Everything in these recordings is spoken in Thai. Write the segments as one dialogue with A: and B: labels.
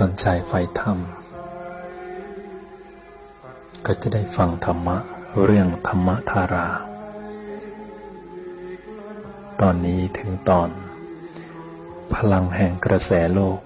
A: สนใจไฟธรรม ก็จะได้ฟังธรรมะเรื่องธรรมธารา ตอนนี้ถึงตอน พลังแห่งกระแสโลก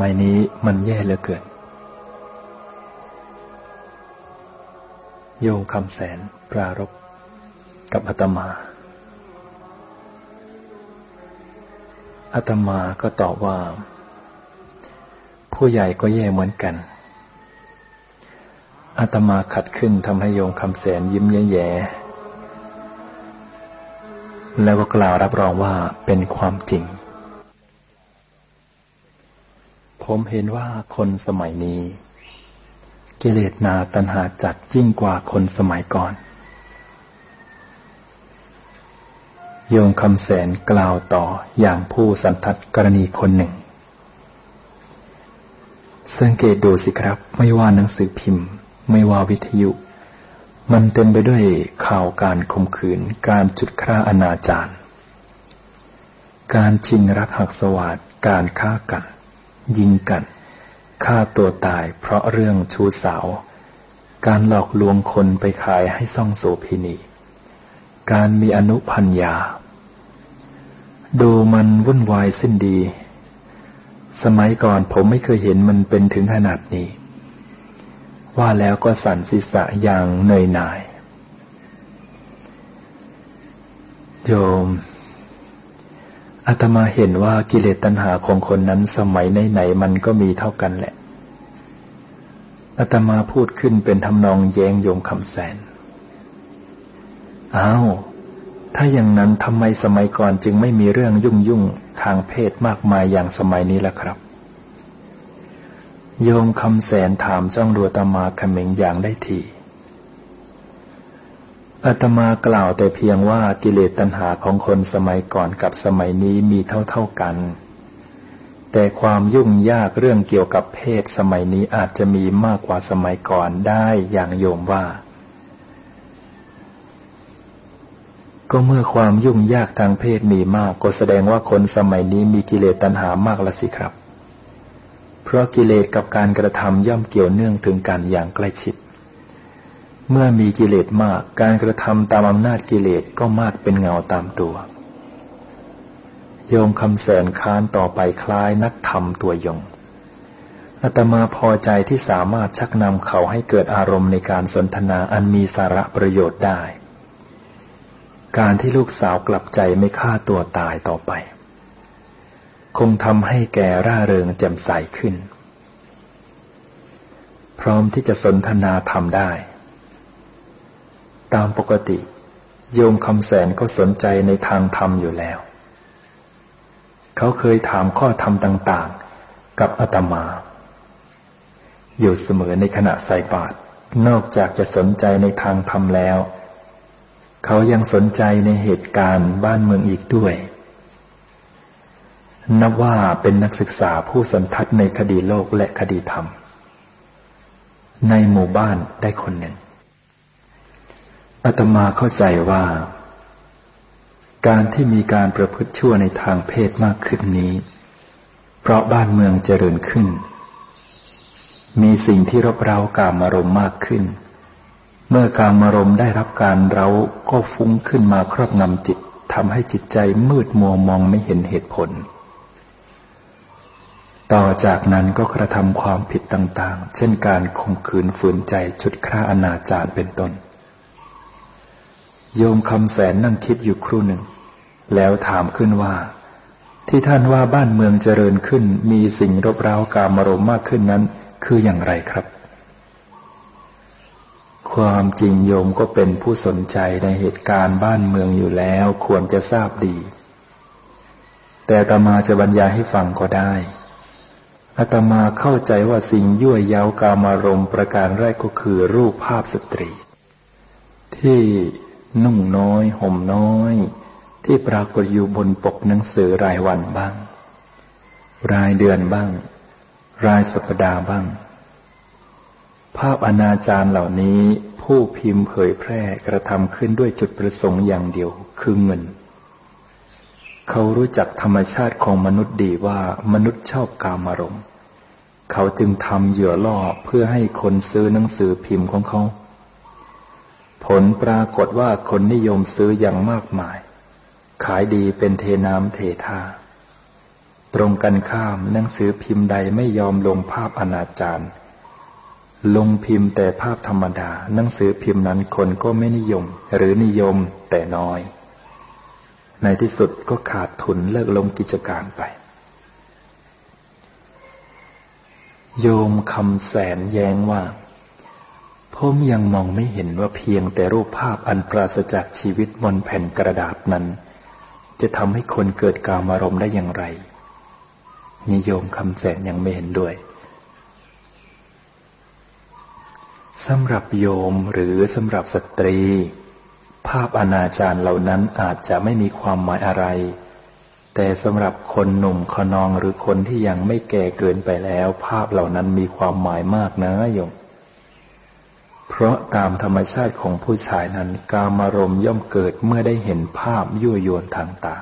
A: มัยนี้มันแย่เหลือเกิน โยงคำแสนปรารบกับอาตมาอาตมาก็ตอบว่า ผู้ใหญ่ก็แย่เหมือนกันอาตมาขัดขึ้นทำให้โยงคำแสนยิ้มแย่ๆแล้วก็กล่าวรับรองว่าเป็นความจริง ผมเห็นว่าคนสมัยนี้ กิเลสนาตัณหาจัดยิ่งกว่าคนสมัยก่อน โยงคำแสนกล่าวต่ออย่างผู้สันทัดกรณีคนหนึ่ง สังเกตดูสิครับ ไม่ว่าหนังสือพิมพ์ ไม่ว่าวิทยุ มันเต็มไปด้วยข่าวการข่มขืน การจุดฆ่าอนาจารการชิงรักหักสวาดการฆ่ากัน ยิงกันฆ่าตัวตายเพราะเรื่องชู้สาว การหลอกลวงคนไปขายให้ซ่องโสพินี การมีอนุพันยา ดูมันวุ่นวายสิ้นดี สมัยก่อนผมไม่เคยเห็นมันเป็นถึงขนาดนี้ ว่าแล้วก็สั่นศีรษะอย่างเหนื่อยหน่าย โยม อาตมาเห็นว่ากิเลสตัณหาของคนนั้นสมัยไหนๆมันก็มีเท่ากันแหละอาตมาพูดขึ้นเป็นทำนองแย้งโยงคำแสนอ้าว ถ้าอย่างนั้นทำไมสมัยก่อนจึงไม่มีเรื่องยุ่งยุ่งทางเพศมากมายอย่างสมัยนี้ล่ะครับ โยงคำแสนถามจ้องดูอาตมาขมิงอย่างได้ที อาตมากล่าวแต่เพียงว่ากิเลสตัณหาของคนสมัยก่อนกับสมัยนี้มีเท่าๆกัน แต่ความยุ่งยากเรื่องเกี่ยวกับเพศสมัยนี้อาจจะมีมากกว่าสมัยก่อนได้อย่างโยมว่า ก็เมื่อความยุ่งยากทางเพศมีมาก ก็แสดงว่าคนสมัยนี้มีกิเลสตัณหามากละสิครับ เพราะกิเลสกับการกระทำย่อมเกี่ยวเนื่องถึงกันอย่างใกล้ชิด เมื่อมีกิเลสมากการกระทำตามอำนาจกิเลสก็มากเป็นเงาตามตัว โยมคำเสนค้านต่อไปคล้ายนักธรรมตัวยงอาตมาพอใจที่สามารถชักนำเขาให้เกิดอารมณ์ในการสนทนาอันมีสาระประโยชน์ได้ การที่ลูกสาวกลับใจไม่ฆ่าตัวตายต่อไป คงทำให้แกร่าเริงแจ่มใสขึ้น พร้อมที่จะสนทนาทำได้ ตามปกติ โยมคำแสนก็สนใจในทางธรรมอยู่แล้ว เขาเคยถามข้อธรรมต่าง ๆ กับอาตมา อยู่เสมอในขณะใส่บาตรนอกจากจะสนใจในทางธรรมแล้ว เขายังสนใจในเหตุการณ์บ้านเมืองอีกด้วย นับว่าเป็นนักศึกษาผู้สันทัดในคดีโลกและคดีธรรม ในหมู่บ้านได้คนหนึ่ง อาตมาเข้าใจว่า การที่มีการประพฤติชั่วในทางเพศมากขึ้นนี้ เพราะบ้านเมืองเจริญขึ้น มีสิ่งที่รบเร้ากามารมมากขึ้น เมื่อกามารมได้รับการเร้าก็ฟุ้งขึ้นมาครอบงำจิตทำให้จิตใจมืดมัวมองไม่เห็นเหตุผล ต่อจากนั้นก็กระทำความผิดต่างๆ เช่นการข่มขืนฝืนใจชุดฆ่าอนาจารเป็นต้น โยมคำแสนนั่งคิดอยู่ครู่หนึ่ง แล้วถามขึ้นว่า ที่ท่านว่าบ้านเมืองเจริญขึ้น มีสิ่งรบเร้ากามรมมากขึ้นนั้น คืออย่างไรครับ ความจริงโยมก็เป็นผู้สนใจในเหตุการณ์บ้านเมืองอยู่แล้วควรจะทราบดี แต่ตมาจะบรรยายให้ฟังก็ได้อาตมาเข้าใจว่าสิ่งยั่วย้ากามารมประการแรกก็คือรูปภาพสตรี ที่ นุ่งน้อย ห่มน้อย ที่ปรากฏอยู่บนปกหนังสือรายวันบ้าง รายเดือนบ้าง รายสัปดาห์บ้าง ภาพอนาจารเหล่านี้ผู้พิมพ์เผยแพร่กระทำขึ้นด้วยจุดประสงค์อย่างเดียวคือเงิน เขารู้จักธรรมชาติของมนุษย์ดีว่ามนุษย์ชอบกามารมณ์ เขาจึงทำเหยื่อล่อเพื่อให้คนซื้อหนังสือพิมพ์ของเขา ผลปรากฏว่าคนนิยมซื้ออย่างมากมาย ขายดีเป็นเทน้ำเทท่า ตรงกันข้ามหนังสือพิมพ์ใดไม่ยอมลงภาพอนาจารลงพิมพ์แต่ภาพธรรมดา หนังสือพิมพ์นั้นคนก็ไม่นิยม หรือนิยมแต่น้อย ในที่สุดก็ขาดทุนเลิกลงกิจการไป โยมคำแสนแย้งว่า ผมยังมองไม่เห็นว่าเพียงแต่รูปภาพอันปราศจากชีวิตบนแผ่นกระดาษนั้น จะทำให้คนเกิดกามารมณ์ได้อย่างไร นิยมคำแสนยังไม่เห็นด้วยสำหรับโยมหรือสำหรับสตรี ภาพอนาจารเหล่านั้นอาจจะไม่มีความหมายอะไร แต่สำหรับคนหนุ่มขนองหรือคนที่ยังไม่แก่เกินไปแล้ว ภาพเหล่านั้นมีความหมายมากนะโยม เพราะตามธรรมชาติของผู้ชายนั้น กามารมย่อมเกิดเมื่อได้เห็นภาพยั่วยวนทางตา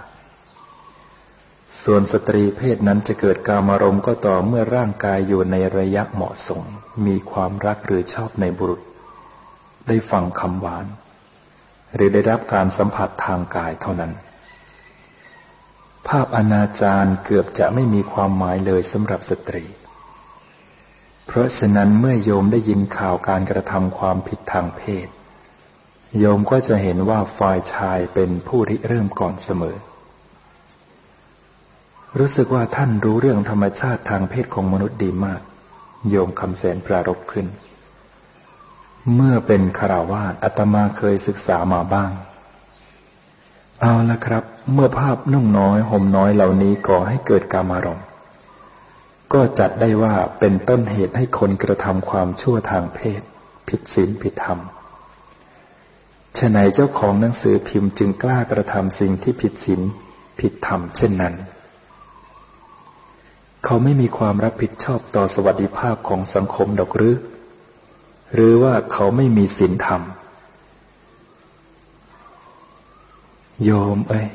A: ส่วนสตรีเพศนั้นจะเกิดกามารมณ์ก็ต่อเมื่อร่างกายอยู่ในระยะเหมาะสม มีความรักหรือชอบในบุรุษ ได้ฟังคำหวาน หรือได้รับการสัมผัสทางกายเท่านั้น ภาพอนาจารเกือบจะไม่มีความหมายเลยสำหรับสตรี เพราะฉะนั้นเมื่อโยมได้ยินข่าวการกระทำความผิดทางเพศ โยมก็จะเห็นว่าฝ่ายชายเป็นผู้ริเริ่มก่อนเสมอ รู้สึกว่าท่านรู้เรื่องธรรมชาติทางเพศของมนุษย์ดีมาก โยมคำแสนปรารบขึ้น เมื่อเป็นคาราวาสอาตมาเคยศึกษามาบ้าง เอาละครับ เมื่อภาพนุ่งน้อยห่มน้อยเหล่านี้ก่อให้เกิดกามารมณ์ ก็จัดได้ว่าเป็นต้นเหตุให้คนกระทำความชั่วทางเพศ ผิดศีลผิดธรรมฉะไหนเจ้าของหนังสือพิมพ์จึงกล้ากระทำสิ่งที่ผิดศีลผิดธรรมเช่นนั้น เขาไม่มีความรับผิดชอบต่อสวัสดิภาพของสังคมดอกหรือ หรือว่าเขาไม่มีศีลธรรม โยมเอ้ย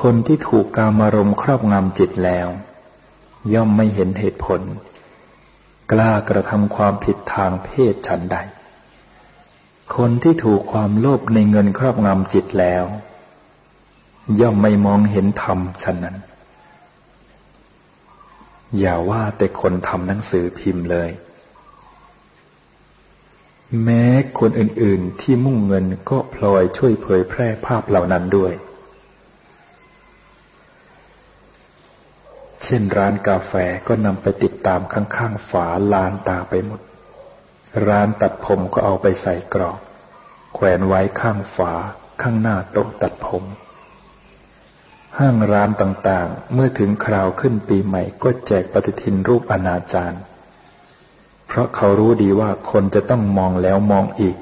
A: คนที่ถูกกามารมครอบงำจิตแล้ว ย่อมไม่เห็นเหตุผล กล้ากระทำความผิดทางเพศฉันใด คนที่ถูกความโลภในเงินครอบงำจิตแล้ว ย่อมไม่มองเห็นธรรมฉันนั้น อย่าว่าแต่คนทำหนังสือพิมพ์เลย แม้คนอื่นๆที่มุ่งเงินก็พลอยช่วยเผยแพร่ภาพเหล่านั้นด้วย เช่นร้านกาแฟก็นำไปติดตามข้างๆฝาลานตาไปหมด ร้านตัดผมก็เอาไปใส่กรอบ แขวนไว้ข้างฝาข้างหน้าโต๊ะตัดผม ห้างร้านต่างๆ เมื่อถึงคราวขึ้นปีใหม่ก็แจกปฏิทินรูปอนาจารเพราะเขารู้ดีว่าคนจะต้องมองแล้วมองอีก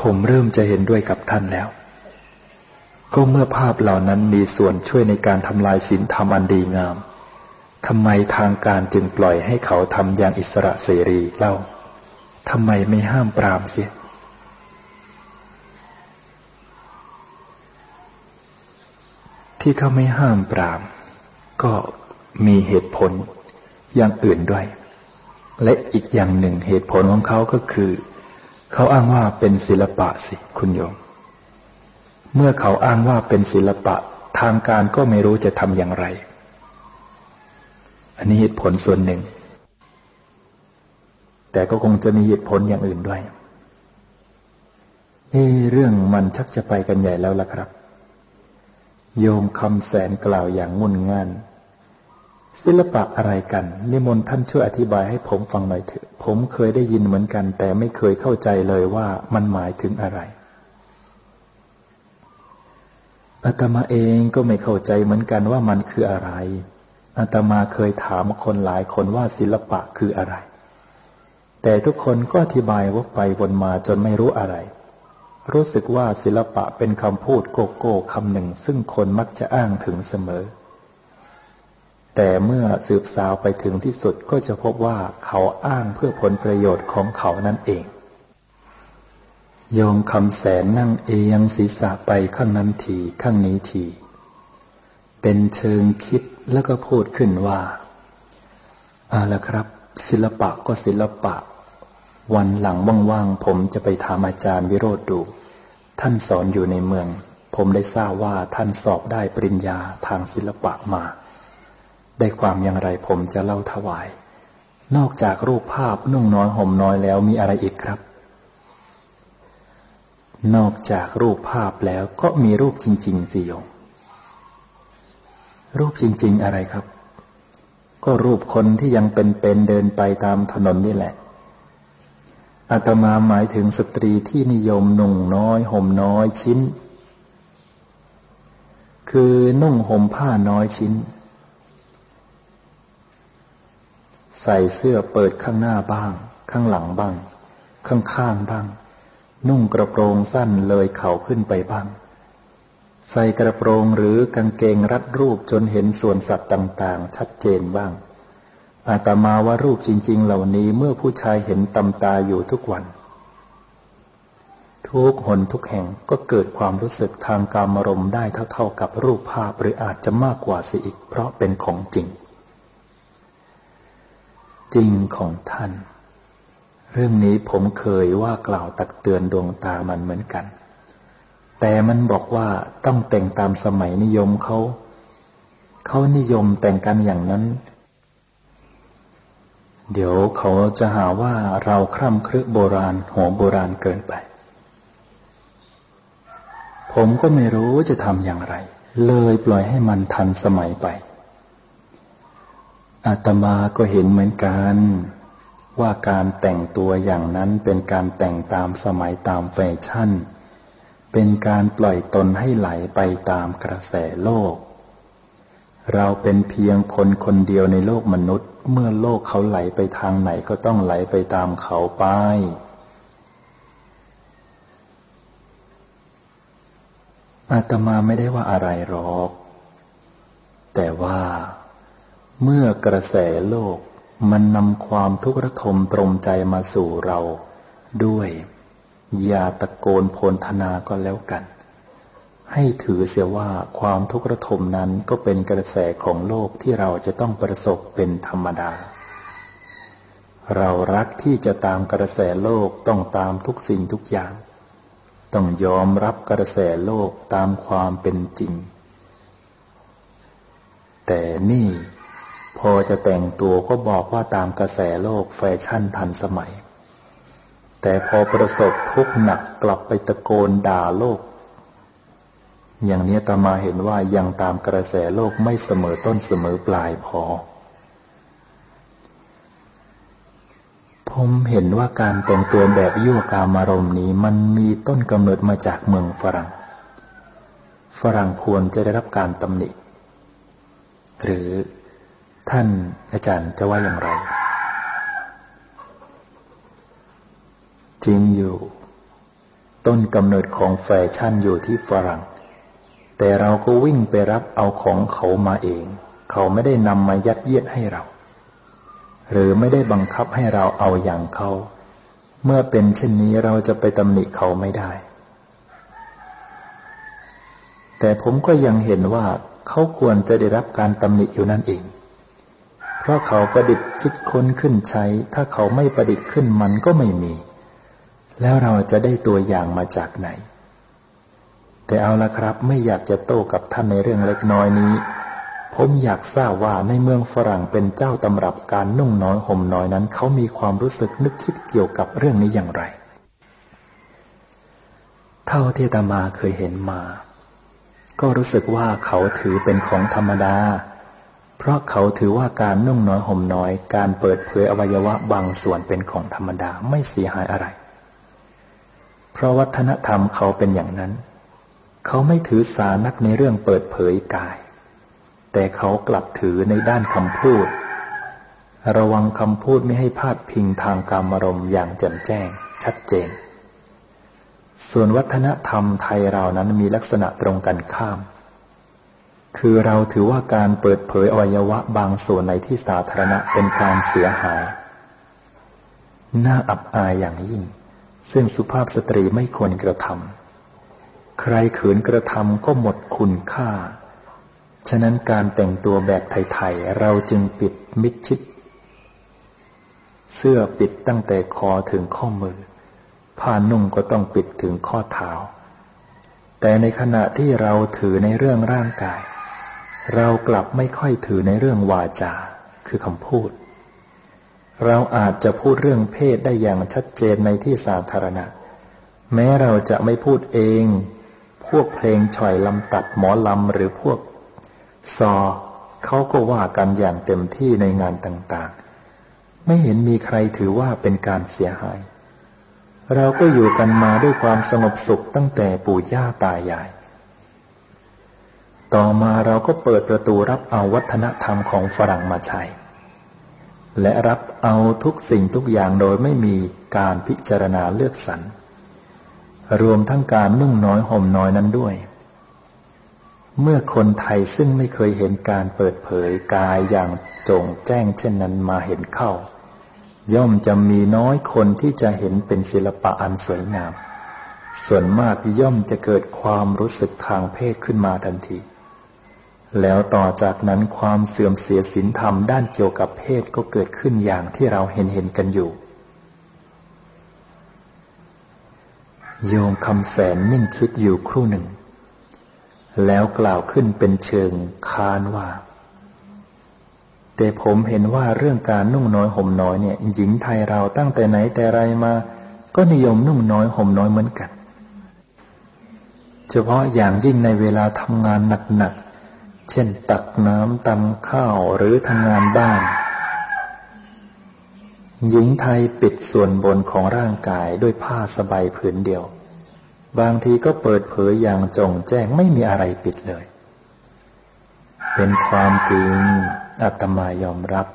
A: ผมเริ่มจะเห็นด้วยกับท่านแล้ว ก็เมื่อภาพเหล่านั้นมีส่วนช่วยในการทำลายศีลธรรมอันดีงามทำไมทางการจึงปล่อยให้เขาทำอย่างอิสระเสรีเล่าทำไมไม่ห้ามปรามเสียที่เขาไม่ห้ามปราม ก็มีเหตุผลอย่างอื่นด้วย และอีกอย่างหนึ่งเหตุผลของเขาก็คือ เขาอ้างว่าเป็นศิลปะสิคุณโยม เมื่อเขาอ้างว่าเป็นศิลปะทางการก็ไม่รู้จะทำอย่างไร อันนี้เหตุผลส่วนหนึ่ง แต่ก็คงจะมีเหตุผลอย่างอื่นด้วยเอเรื่องมันชักจะไปกันใหญ่แล้วล่ะครับ โยมคำแสนกล่าวอย่างงุนง่านศิลปะอะไรกัน นิมนต์ท่านช่วยอธิบายให้ผมฟังหน่อยเถอะ ผมเคยได้ยินเหมือนกัน แต่ไม่เคยเข้าใจเลยว่ามันหมายถึงอะไร อาตมาเองก็ไม่เข้าใจเหมือนกันว่ามันคืออะไรอาตมาเคยถามคนหลายคนว่าศิลปะคืออะไร แต่ทุกคนก็อธิบายวกไปวนมาจนไม่รู้อะไร รู้สึกว่าศิลปะเป็นคำพูดโกโก้คำหนึ่ง ซึ่งคนมักจะอ้างถึงเสมอ แต่เมื่อสืบสาวไปถึงที่สุดก็จะพบว่าเขาอ้างเพื่อผลประโยชน์ของเขานั่นเอง โยมคำแสนนั่งเอียงศีรษะไปข้างนั้นทีข้างนี้ที เป็นเชิงคิดแล้วก็พูดขึ้นว่าอาละครับ ศิลปะก็ศิลปะ วันหลังว่างๆผมจะไปถามอาจารย์วิโรธดู ท่านสอนอยู่ในเมือง ผมได้ทราบว่าท่านสอบได้ปริญญาทางศิลปะมา ได้ความอย่างไรผมจะเล่าถวาย นอกจากรูปภาพนุ่งน้อยห่มน้อยแล้วมีอะไรอีกครับ นอกจากรูปภาพแล้วก็มีรูปจริงๆสิโยมรูปจริง ๆอะไรครับ ก็รูปคนที่ยังเป็นๆเเดินไปตามถนนนี่แหละอาตมาหมายถึงสตรีที่นิยมนุ่งน้อยห่มน้อยชิ้น คือนุ่งห่มผ้าน้อยชิ้น ใส่เสื้อเปิดข้างหน้าบ้าง ข้างหลังบ้าง ข้างๆบ้าง นุ่งกระโปรงสั้นเลยเข่าขึ้นไปบ้าง ใส่กระโปรงหรือกางเกงรัดรูปจนเห็นส่วนสัตว์ต่าง ๆ ชัดเจนบ้าง อาตมาว่ารูปจริง ๆ เหล่านี้เมื่อผู้ชายเห็นตำตาอยู่ทุกวัน ทุกหนทุกแห่งก็เกิดความรู้สึกทางการมรมได้เท่าๆกับรูปภาพหรืออาจจะมากกว่าสิอีก เพราะเป็นของจริง จริงของท่าน เรื่องนี้ผมเคยว่ากล่าวตักเตือนดวงตามันเหมือนกัน แต่มันบอกว่าต้องแต่งตามสมัยนิยมเขาเขานิยมแต่งกันอย่างนั้น เดี๋ยวเขาจะหาว่าเราคร่ำครึโบราณ หัวโบราณเกินไป ผมก็ไม่รู้จะทำอย่างไร เลยปล่อยให้มันทันสมัยไปอาตมาก็เห็นเหมือนกัน ว่าการแต่งตัวอย่างนั้นเป็นการแต่งตามสมัยตามแฟชั่น เป็นการปล่อยตนให้ไหลไปตามกระแสโลก เราเป็นเพียงคนคนเดียวในโลกมนุษย์ เมื่อโลกเขาไหลไปทางไหนก็ต้องไหลไปตามเขาไปอาตมาไม่ได้ว่าอะไรหรอก แต่ว่าเมื่อกระแสโลก มันนำความทุกข์ระทมตรมใจมาสู่เราด้วย อย่าตะโกนโพลธนาก็แล้วกัน ให้ถือเสียว่าความทุกข์ระทมนั้นก็เป็นกระแสของโลกที่เราจะต้องประสบเป็นธรรมดา เรารักที่จะตามกระแสโลกต้องตามทุกสิ่งทุกอย่าง ต้องยอมรับกระแสโลกตามความเป็นจริง แต่นี่ พอจะแต่งตัวก็บอกว่าตามกระแสโลกแฟชั่นทันสมัย แต่พอประสบทุกข์หนักกลับไปตะโกนด่าโลก อย่างนี้ตามาเห็นว่ายังตามกระแสโลกไม่เสมอต้นเสมอปลายพอ ผมเห็นว่าการแต่งตัวแบบยั่วกามารมณ์นี้มันมีต้นกำเนิดมาจากเมืองฝรั่ง ฝรั่งควรจะได้รับการตำหนิ หรือ ท่านอาจารย์จะว่าอย่างไร จริงอยู่ ต้นกำเนิดของแฟชั่นอยู่ที่ฝรั่ง แต่เราก็วิ่งไปรับเอาของเขามาเอง เขาไม่ได้นำมายัดเยียดให้เรา หรือไม่ได้บังคับให้เราเอาอย่างเขา เมื่อเป็นเช่นนี้เราจะไปตำหนิเขาไม่ได้ แต่ผมก็ยังเห็นว่าเขาควรจะได้รับการตำหนิอยู่นั่นเอง เพราะเขาประดิษฐ์คิดค้นขึ้นใช้ ถ้าเขาไม่ประดิษฐ์ขึ้นมันก็ไม่มี แล้วเราจะได้ตัวอย่างมาจากไหน แต่เอาละครับไม่อยากจะโต้กับท่านในเรื่องเล็กน้อยนี้ ผมอยากทราบว่าในเมืองฝรั่งเป็นเจ้าตำรับการนุ่งน้อยห่มน้อยนั้น เขามีความรู้สึกนึกคิดเกี่ยวกับเรื่องนี้อย่างไร เท่าที่ตามาเคยเห็นมา ก็รู้สึกว่าเขาถือเป็นของธรรมดา เพราะเขาถือว่าการนุ่งน้อยห่มน้อย การเปิดเผยอวัยวะบางส่วนเป็นของธรรมดาไม่เสียหายอะไร เพราะวัฒนธรรมเขาเป็นอย่างนั้น เขาไม่ถือสานักในเรื่องเปิดเผยกาย แต่เขากลับถือในด้านคำพูด ระวังคำพูดไม่ให้พาดพิงทางการมรมอย่างแจ่มแจ้ง ชัดเจน ส่วนวัฒนธรรมไทยเรานั้นมีลักษณะตรงกันข้าม คือเราถือว่าการเปิดเผยอวัยวะบางส่วนในที่สาธารณะเป็นการเสียหาย น่าอับอายอย่างยิ่ง ซึ่งสุภาพสตรีไม่ควรกระทำ ใครขืนกระทำก็หมดคุณค่า ฉะนั้นการแต่งตัวแบบไทยๆ เราจึงปิดมิดชิด เสื้อปิดตั้งแต่คอถึงข้อมือ ผ้านุ่งก็ต้องปิดถึงข้อเท้า แต่ในขณะที่เราถือในเรื่องร่างกาย เรากลับไม่ค่อยถือในเรื่องวาจา คือคำพูด เราอาจจะพูดเรื่องเพศได้อย่างชัดเจนในที่สาธารณะ แม้เราจะไม่พูดเอง พวกเพลงฉ่อยลำตัดหมอลำหรือพวกซอเขาก็ว่ากันอย่างเต็มที่ในงานต่างๆ ไม่เห็นมีใครถือว่าเป็นการเสียหาย เราก็อยู่กันมาด้วยความสงบสุขตั้งแต่ปู่ย่าตายาย ต่อมาเราก็เปิดประตูรับเอาวัฒนธรรมของฝรั่งมาใช้ และรับเอาทุกสิ่งทุกอย่างโดยไม่มีการพิจารณาเลือกสรรรวมทั้งการนุ่งน้อยห่มน้อยนั้นด้วย เมื่อคนไทยซึ่งไม่เคยเห็นการเปิดเผยกายอย่างจงแจ้งเช่นนั้นมาเห็นเข้า ย่อมจะมีน้อยคนที่จะเห็นเป็นศิลปะอันสวยงาม ส่วนมากย่อมจะเกิดความรู้สึกทางเพศขึ้นมาทันที แล้วต่อจากนั้นความเสื่อมเสียศีลธรรมด้านเกี่ยวกับเพศก็เกิดขึ้นอย่างที่เราเห็นเห็นกันอยู่ โยมคำแสนนิ่งคิดอยู่ครู่หนึ่ง แล้วกล่าวขึ้นเป็นเชิงค้านว่า แต่ผมเห็นว่าเรื่องการนุ่งน้อยห่มน้อยเนี่ยหญิงไทยเราตั้งแต่ไหนแต่ไรมา ก็นิยมนุ่งน้อยห่มน้อยเหมือนกัน เฉพาะอย่างยิ่งในเวลาทำงานหนักๆ เช่นตักน้ำตำข้าวหรือทำงานบ้าน หญิงไทยปิดส่วนบนของร่างกายด้วยผ้าสบายผืนเดียว บางทีก็เปิดเผยอย่างจงแจ้งไม่มีอะไรปิดเลย เป็นความจริงอาตมายอมรับ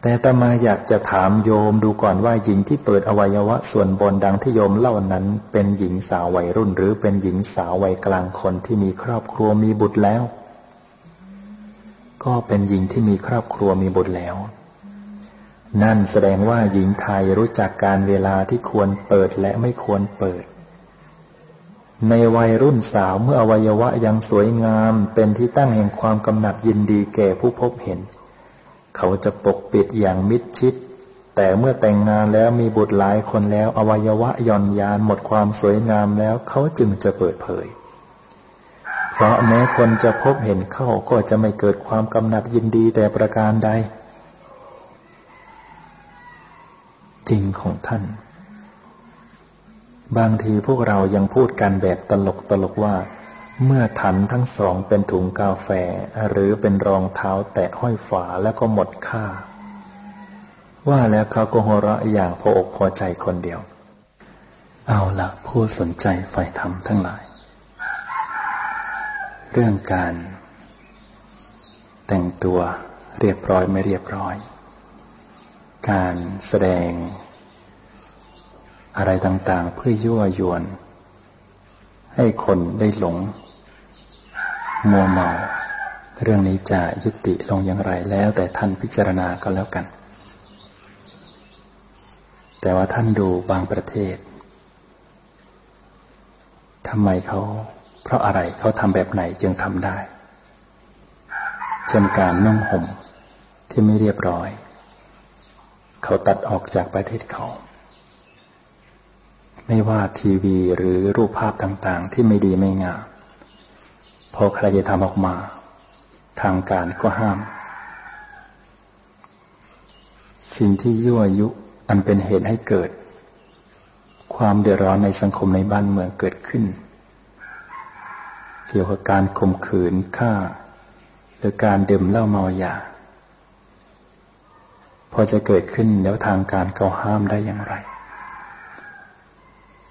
A: แต่อาตมาอยากจะถามโยมดูก่อนว่าหญิงที่เปิดอวัยวะส่วนบนดังที่โยมเล่านั้น เป็นหญิงสาววัยรุ่น หรือเป็นหญิงสาววัยกลางคนที่มีครอบครัวมีบุตรแล้ว ก็เป็นหญิงที่มีครอบครัวมีบุตรแล้ว นั่นแสดงว่าหญิงไทยรู้จักการเวลาที่ควรเปิดและไม่ควรเปิด ในวัยรุ่นสาวเมื่ออวัยวะยังสวยงาม เป็นที่ตั้งแห่งความกำหนัดยินดีแก่ผู้พบเห็น เขาจะปกปิดอย่างมิดชิด แต่เมื่อแต่งงานแล้วมีบุตรหลายคนแล้ว อวัยวะย่อนยานหมดความสวยงามแล้วเขาจึงจะเปิดเผย เพราะแม้คนจะพบเห็นเข้าก็จะไม่เกิดความกำหนัดยินดีแต่ประการใด จริงของท่าน บางทีพวกเรายังพูดกันแบบตลกตลกว่า เมื่อถันทั้งสองเป็นถุงกาแฟ หรือเป็นรองเท้าแตะห้อยฝาแล้วก็หมดค่า ว่าแล้วเขาก็หัวเราะอย่างพออกพอใจคนเดียว เอาละผู้สนใจไฟธรรมทั้งหลาย เรื่องการ แต่งตัวเรียบร้อยไม่เรียบร้อย การแสดง อะไรต่างๆเพื่อยั่วยวน ให้คนได้หลง มัวเมา เรื่องนี้จะยุติลงอย่างไรแล้ว แต่ท่านพิจารณาก็แล้วกัน แต่ว่าท่านดูบางประเทศทำไมเขาเพราะอะไรเขาทำแบบไหนจึงทำได้เช่นการนุ่งห่มที่ไม่เรียบร้อย เขาตัดออกจากประเทศเขาไม่ว่าทีวีหรือรูปภาพต่างๆ ที่ไม่ดีไม่งาม พอใครจะทำออกมา ทางการก็ห้าม สิ่งที่ยั่วยุอันเป็นเหตุให้เกิด ความเดือดร้อนในสังคมในบ้านเมืองเกิดขึ้น เกี่ยวกับการข่มขืนฆ่า หรือการดื่มเหล้าเมายาพอจะเกิดขึ้นแล้วทางการเขาห้ามได้อย่างไร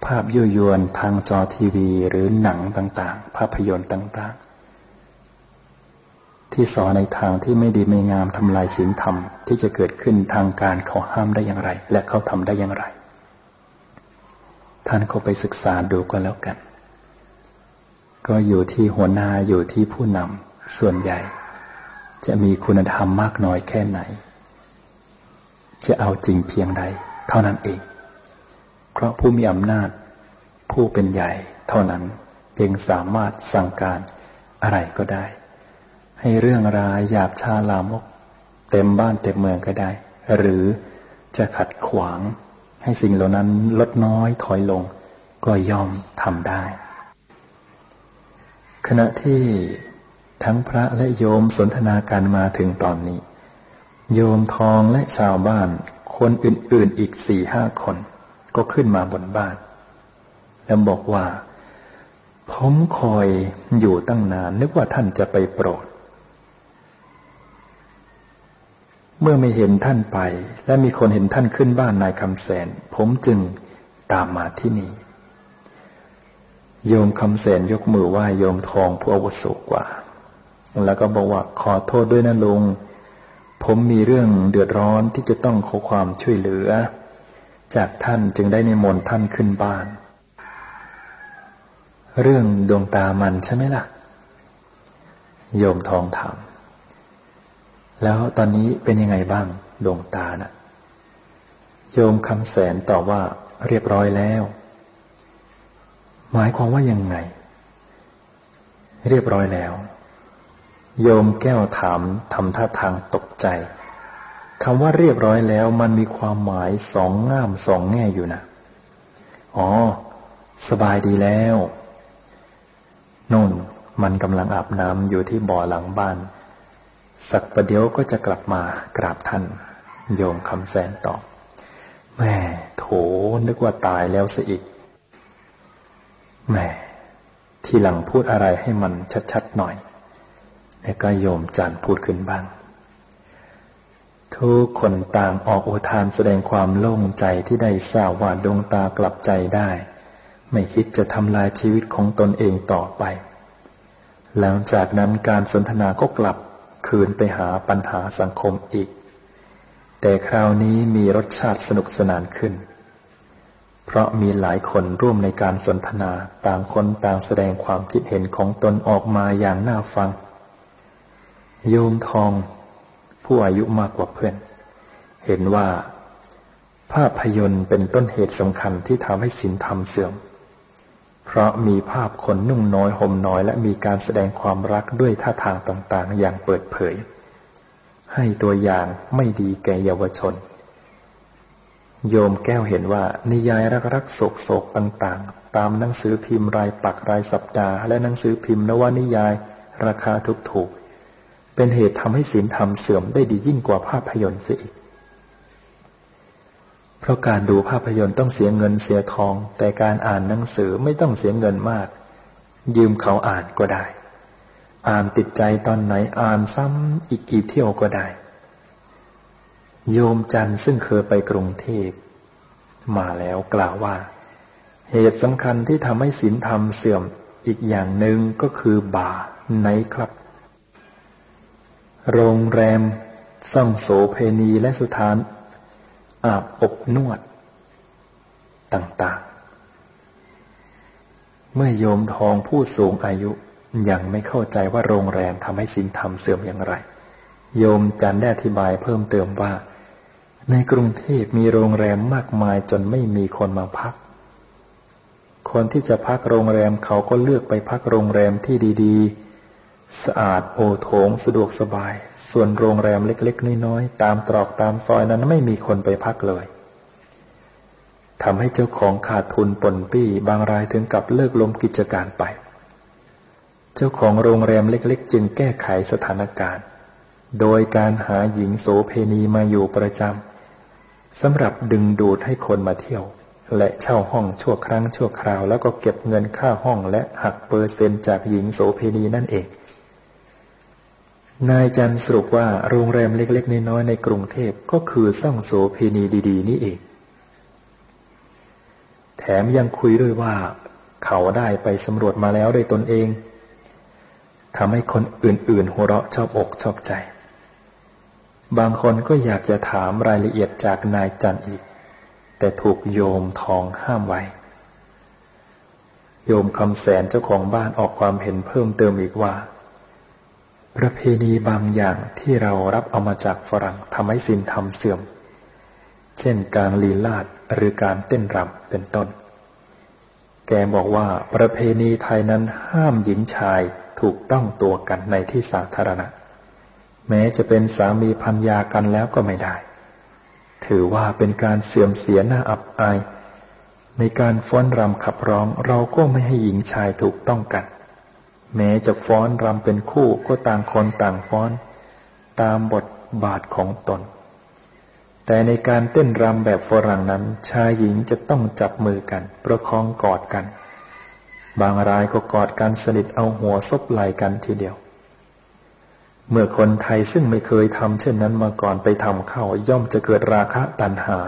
A: ภาพยั่วยวนทางจอทีวีหรือหนังต่าง ๆ ภาพยนตร์ต่าง ๆ ที่สอนในทางที่ไม่ดีไม่งามทำลายศีลธรรมที่จะเกิดขึ้นทางการเขาห้ามได้อย่างไร และเขาทำได้อย่างไร ท่านเขาไปศึกษาดูก็แล้วกัน ก็อยู่ที่หัวหน้าอยู่ที่ผู้นำส่วนใหญ่ จะมีคุณธรรมมากน้อยแค่ไหน จะเอาจริงเพียงใด เท่านั้นเอง เพราะผู้มีอำนาจ ผู้เป็นใหญ่เท่านั้นจึงสามารถสั่งการอะไรก็ได้ ให้เรื่องรายหยาบชาลามก เต็มบ้านเต็มเมืองก็ได้ หรือจะขัดขวางให้สิ่งเหล่านั้นลดน้อยถอยลง ก็ยอมทำได้ ขณะที่ทั้งพระและโยมสนทนาการมาถึงตอนนี้ โยมทองและชาวบ้าน คนอื่นๆอีกสี่ห้าคน ก็ขึ้นมาบนบ้าน แล้วบอกว่า ผมคอยอยู่ตั้งนาน นึกว่าท่านจะไปโปรด เมื่อไม่เห็นท่านไป และมีคนเห็นท่านขึ้นบ้านนายคำแสน ผมจึงตามมาที่นี่ โยมคำแสนยกมือไหว้โยมทองผู้อาวุโสกว่า แล้วก็บอกว่าขอโทษด้วยนะลุงผมมีเรื่องเดือดร้อนที่จะต้องขอความช่วยเหลือ จากท่านจึงได้นิมนต์ท่านขึ้นบ้าน เรื่องดวงตามันใช่ไหมล่ะ โยมทองถาม แล้วตอนนี้เป็นยังไงบ้างดวงตานะ่ะ โยมคำแสนตอบว่าเรียบร้อยแล้ว หมายความว่ายังไง เรียบร้อยแล้ว โยมแก้วถามทำท่าทางตกใจ คำว่าเรียบร้อยแล้วมันมีความหมายสองง่ามสองแง่อยู่นะ อ๋อ สบายดีแล้วนุ่นมันกำลังอาบน้ำอยู่ที่บ่อหลังบ้าน สักประเดี๋ยวก็จะกลับมากราบท่าน โยมคำแสนตอบแม่โถนึกว่าตายแล้วซะอีกแม่ทีหลังพูดอะไรให้มันชัดๆหน่อย แล้วก็โยมจันพูดขึ้นบ้าง ทุกคนต่างออกโอทานแสดงความโล่งใจที่ได้ทราบว่าดวงตากลับใจได้ ไม่คิดจะทำลายชีวิตของตนเองต่อไป หลังจากนั้นการสนทนาก็กลับคืนไปหาปัญหาสังคมอีก แต่คราวนี้มีรสชาติสนุกสนานขึ้น เพราะมีหลายคนร่วมในการสนทนาต่างคนต่างแสดงความคิดเห็นของตนออกมาอย่างน่าฟัง โยมทอง ผู้อายุมากกว่าเพื่อน เห็นว่า ภาพยนตร์เป็นต้นเหตุสำคัญที่ทำให้ศีลธรรมเสื่อม เพราะมีภาพคนนุ่งน้อยห่มน้อย และมีการแสดงความรักด้วยท่าทางต่างๆ อย่างเปิดเผย ให้ตัวอย่างไม่ดีแก่เยาวชน โยมแก้วเห็นว่า นิยายรักรักโศกโศกต่างๆ ตามหนังสือพิมพ์รายปักรายสัปดาห์ และหนังสือพิมพ์นวนิยาย ราคาถูกๆ เป็นเหตุทำให้ศีลธรรมเสื่อมได้ดียิ่งกว่าภาพยนตร์เสียอีก เพราะการดูภาพยนตร์ต้องเสียเงินเสียทอง แต่การอ่านหนังสือไม่ต้องเสียเงินมาก ยืมเขาอ่านก็ได้ อ่านติดใจตอนไหนอ่านซ้ำอีกกี่เที่ยวก็ได้ โยมจันซึ่งเคยไปกรุงเทพมาแล้วกล่าวว่า เหตุสำคัญที่ทำให้ศีลธรรมเสื่อมอีกอย่างหนึ่งก็คือบาร์ไนครับ โรงแรมซ่องโสเพณีและสถาน อาบอบนวด ต่างๆ เมื่อโยมทองผู้สูงอายุยังไม่เข้าใจว่าโรงแรมทำให้สินธรรมเสื่อมอย่างไร โยมจันได้อธิบายเพิ่มเติมว่า ในกรุงเทพมีโรงแรมมากมายจนไม่มีคนมาพัก คนที่จะพักโรงแรมเขาก็เลือกไปพักโรงแรมที่ดี ๆ สะอาดโอโถงสะดวกสบาย ส่วนโรงแรมเล็กๆ น้อยๆ ตามตรอกตามซอยนั้นไม่มีคนไปพักเลยทำให้เจ้าของขาดทุนปนปี้บางรายถึงกับเลิกล้มกิจการไป เจ้าของโรงแรมเล็กๆ จึงแก้ไขสถานการณ์ โดยการหาหญิงโสเพณีมาอยู่ประจำสำหรับดึงดูดให้คนมาเที่ยว และเช่าห้องชั่วครั้งชั่วคราว แล้วก็เก็บเงินค่าห้องและหักเปอร์เซ็นต์จากหญิงโสเพณีนั่นเอง นายจันสรุปว่าโรงแรมเล็กๆน้อยๆในกรุงเทพก็คือซ่องโสเพณีดี ๆ นี่เอง แถมยังคุยด้วยว่า เขาได้ไปสำรวจมาแล้วด้วยตนเองทำให้คนอื่นๆ หัวเราะชอบอกชอบใจ บางคนก็อยากจะถามรายละเอียดจากนายจันอีก แต่ถูกโยมทองห้ามไว้ โยมคำแสนเจ้าของบ้านออกความเห็นเพิ่มเติมอีกว่า ประเพณีบางอย่างที่เรารับเอามาจากฝรั่งทำให้สินธรรมเสื่อม เช่นการลีลาดหรือการเต้นรำเป็นต้น แกบอกว่าประเพณีไทยนั้นห้ามหญิงชายถูกต้องตัวกันในที่สาธารณะ แม้จะเป็นสามีพันยากันแล้วก็ไม่ได้ ถือว่าเป็นการเสื่อมเสียหน้าอับอาย ในการฟ้อนรำขับร้องเราก็ไม่ให้หญิงชายถูกต้องกัน แม้จะฟ้อนรำเป็นคู่ก็ต่างคนต่างฟ้อน ตามบทบาทของตน แต่ในการเต้นรำแบบฝรั่งนั้น ชายหญิงจะต้องจับมือกัน ประคองกอดกัน บางรายก็กอดกันสนิทเอาหัวซบไหล่กันทีเดียว เมื่อคนไทยซึ่งไม่เคยทำเช่นนั้นมาก่อนไปทำเข้าย่อมจะเกิดราคะตัณหา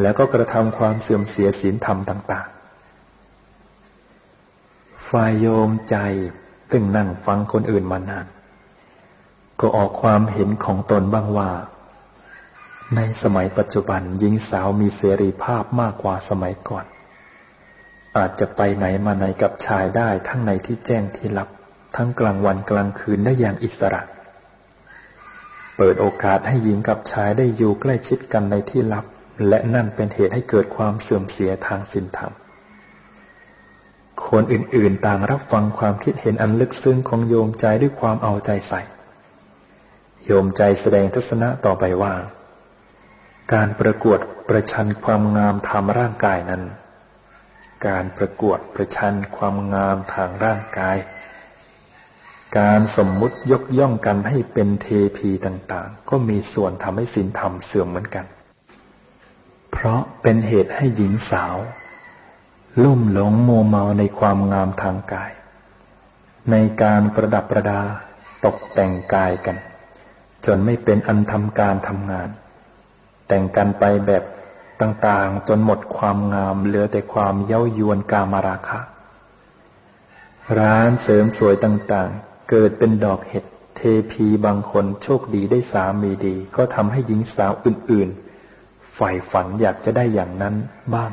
A: แล้วก็กระทำความเสื่อมเสียศีลธรรมต่าง ฝ่ายโยมใจตึงนั่งฟังคนอื่นมานาน ก็ออกความเห็นของตนบ้างว่า ในสมัยปัจจุบันหญิงสาวมีเสรีภาพมากกว่าสมัยก่อน อาจจะไปไหนมาไหนกับชายได้ทั้งในที่แจ้งที่ลับ ทั้งกลางวันกลางคืนได้อย่างอิสระ เปิดโอกาสให้หญิงกับชายได้อยู่ใกล้ชิดกันในที่ลับ และนั่นเป็นเหตุให้เกิดความเสื่อมเสียทางศีลธรรม คนอื่นๆ ต่างรับฟังความคิดเห็นอันลึกซึ้งของโยมใจด้วยความเอาใจใส่ โยมใจแสดงทัศนะต่อไปว่า การประกวดประชันความงามทำร่างกายนั้น การประกวดประชันความงามทางร่างกาย การสมมุติยกย่องกันให้เป็นเทพีต่างๆ ก็มีส่วนทำให้ศีลธรรมเสื่อมเหมือนกัน เพราะเป็นเหตุให้หญิงสาว ลุ่มหลงโมเมาในความงามทางกาย ในการประดับประดาตกแต่งกายกัน จนไม่เป็นอันทำการทำงาน แต่งกันไปแบบต่างๆ จนหมดความงามเหลือแต่ความเย้ายวนกามาราคะ ร้านเสริมสวยต่างๆ เกิดเป็นดอกเห็ดเทพีบางคนโชคดีได้สามีดี ก็ทำให้หญิงสาวอื่นๆใฝ่ฝันอยากจะได้อย่างนั้นบ้าง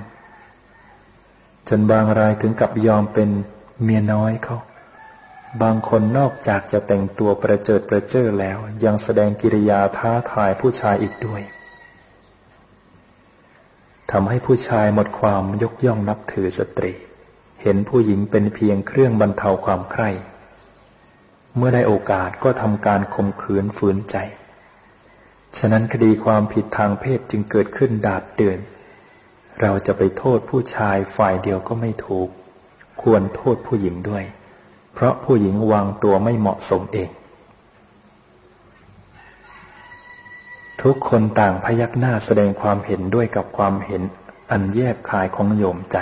A: จนบางรายถึงกับยอมเป็นเมียน้อยเขาบางคนนอกจากจะแต่งตัวประเจิดประเจิอแล้ว ยังแสดงกิริยาท้าทายผู้ชายอีกด้วยทำให้ผู้ชายหมดความยกย่องนับถือสตรี เห็นผู้หญิงเป็นเพียงเครื่องบรรเทาความใคร่ เมื่อได้โอกาสก็ทำการข่มขืนฝืนใจ ฉะนั้นคดีความผิดทางเพศจึงเกิดขึ้นดาดเดือน เราจะไปโทษผู้ชายฝ่ายเดียวก็ไม่ถูก ควรโทษผู้หญิงด้วย เพราะผู้หญิงวางตัวไม่เหมาะสมเอง ทุกคนต่างพยักหน้าแสดงความเห็นด้วยกับความเห็นอันแยบคายของโยมใจ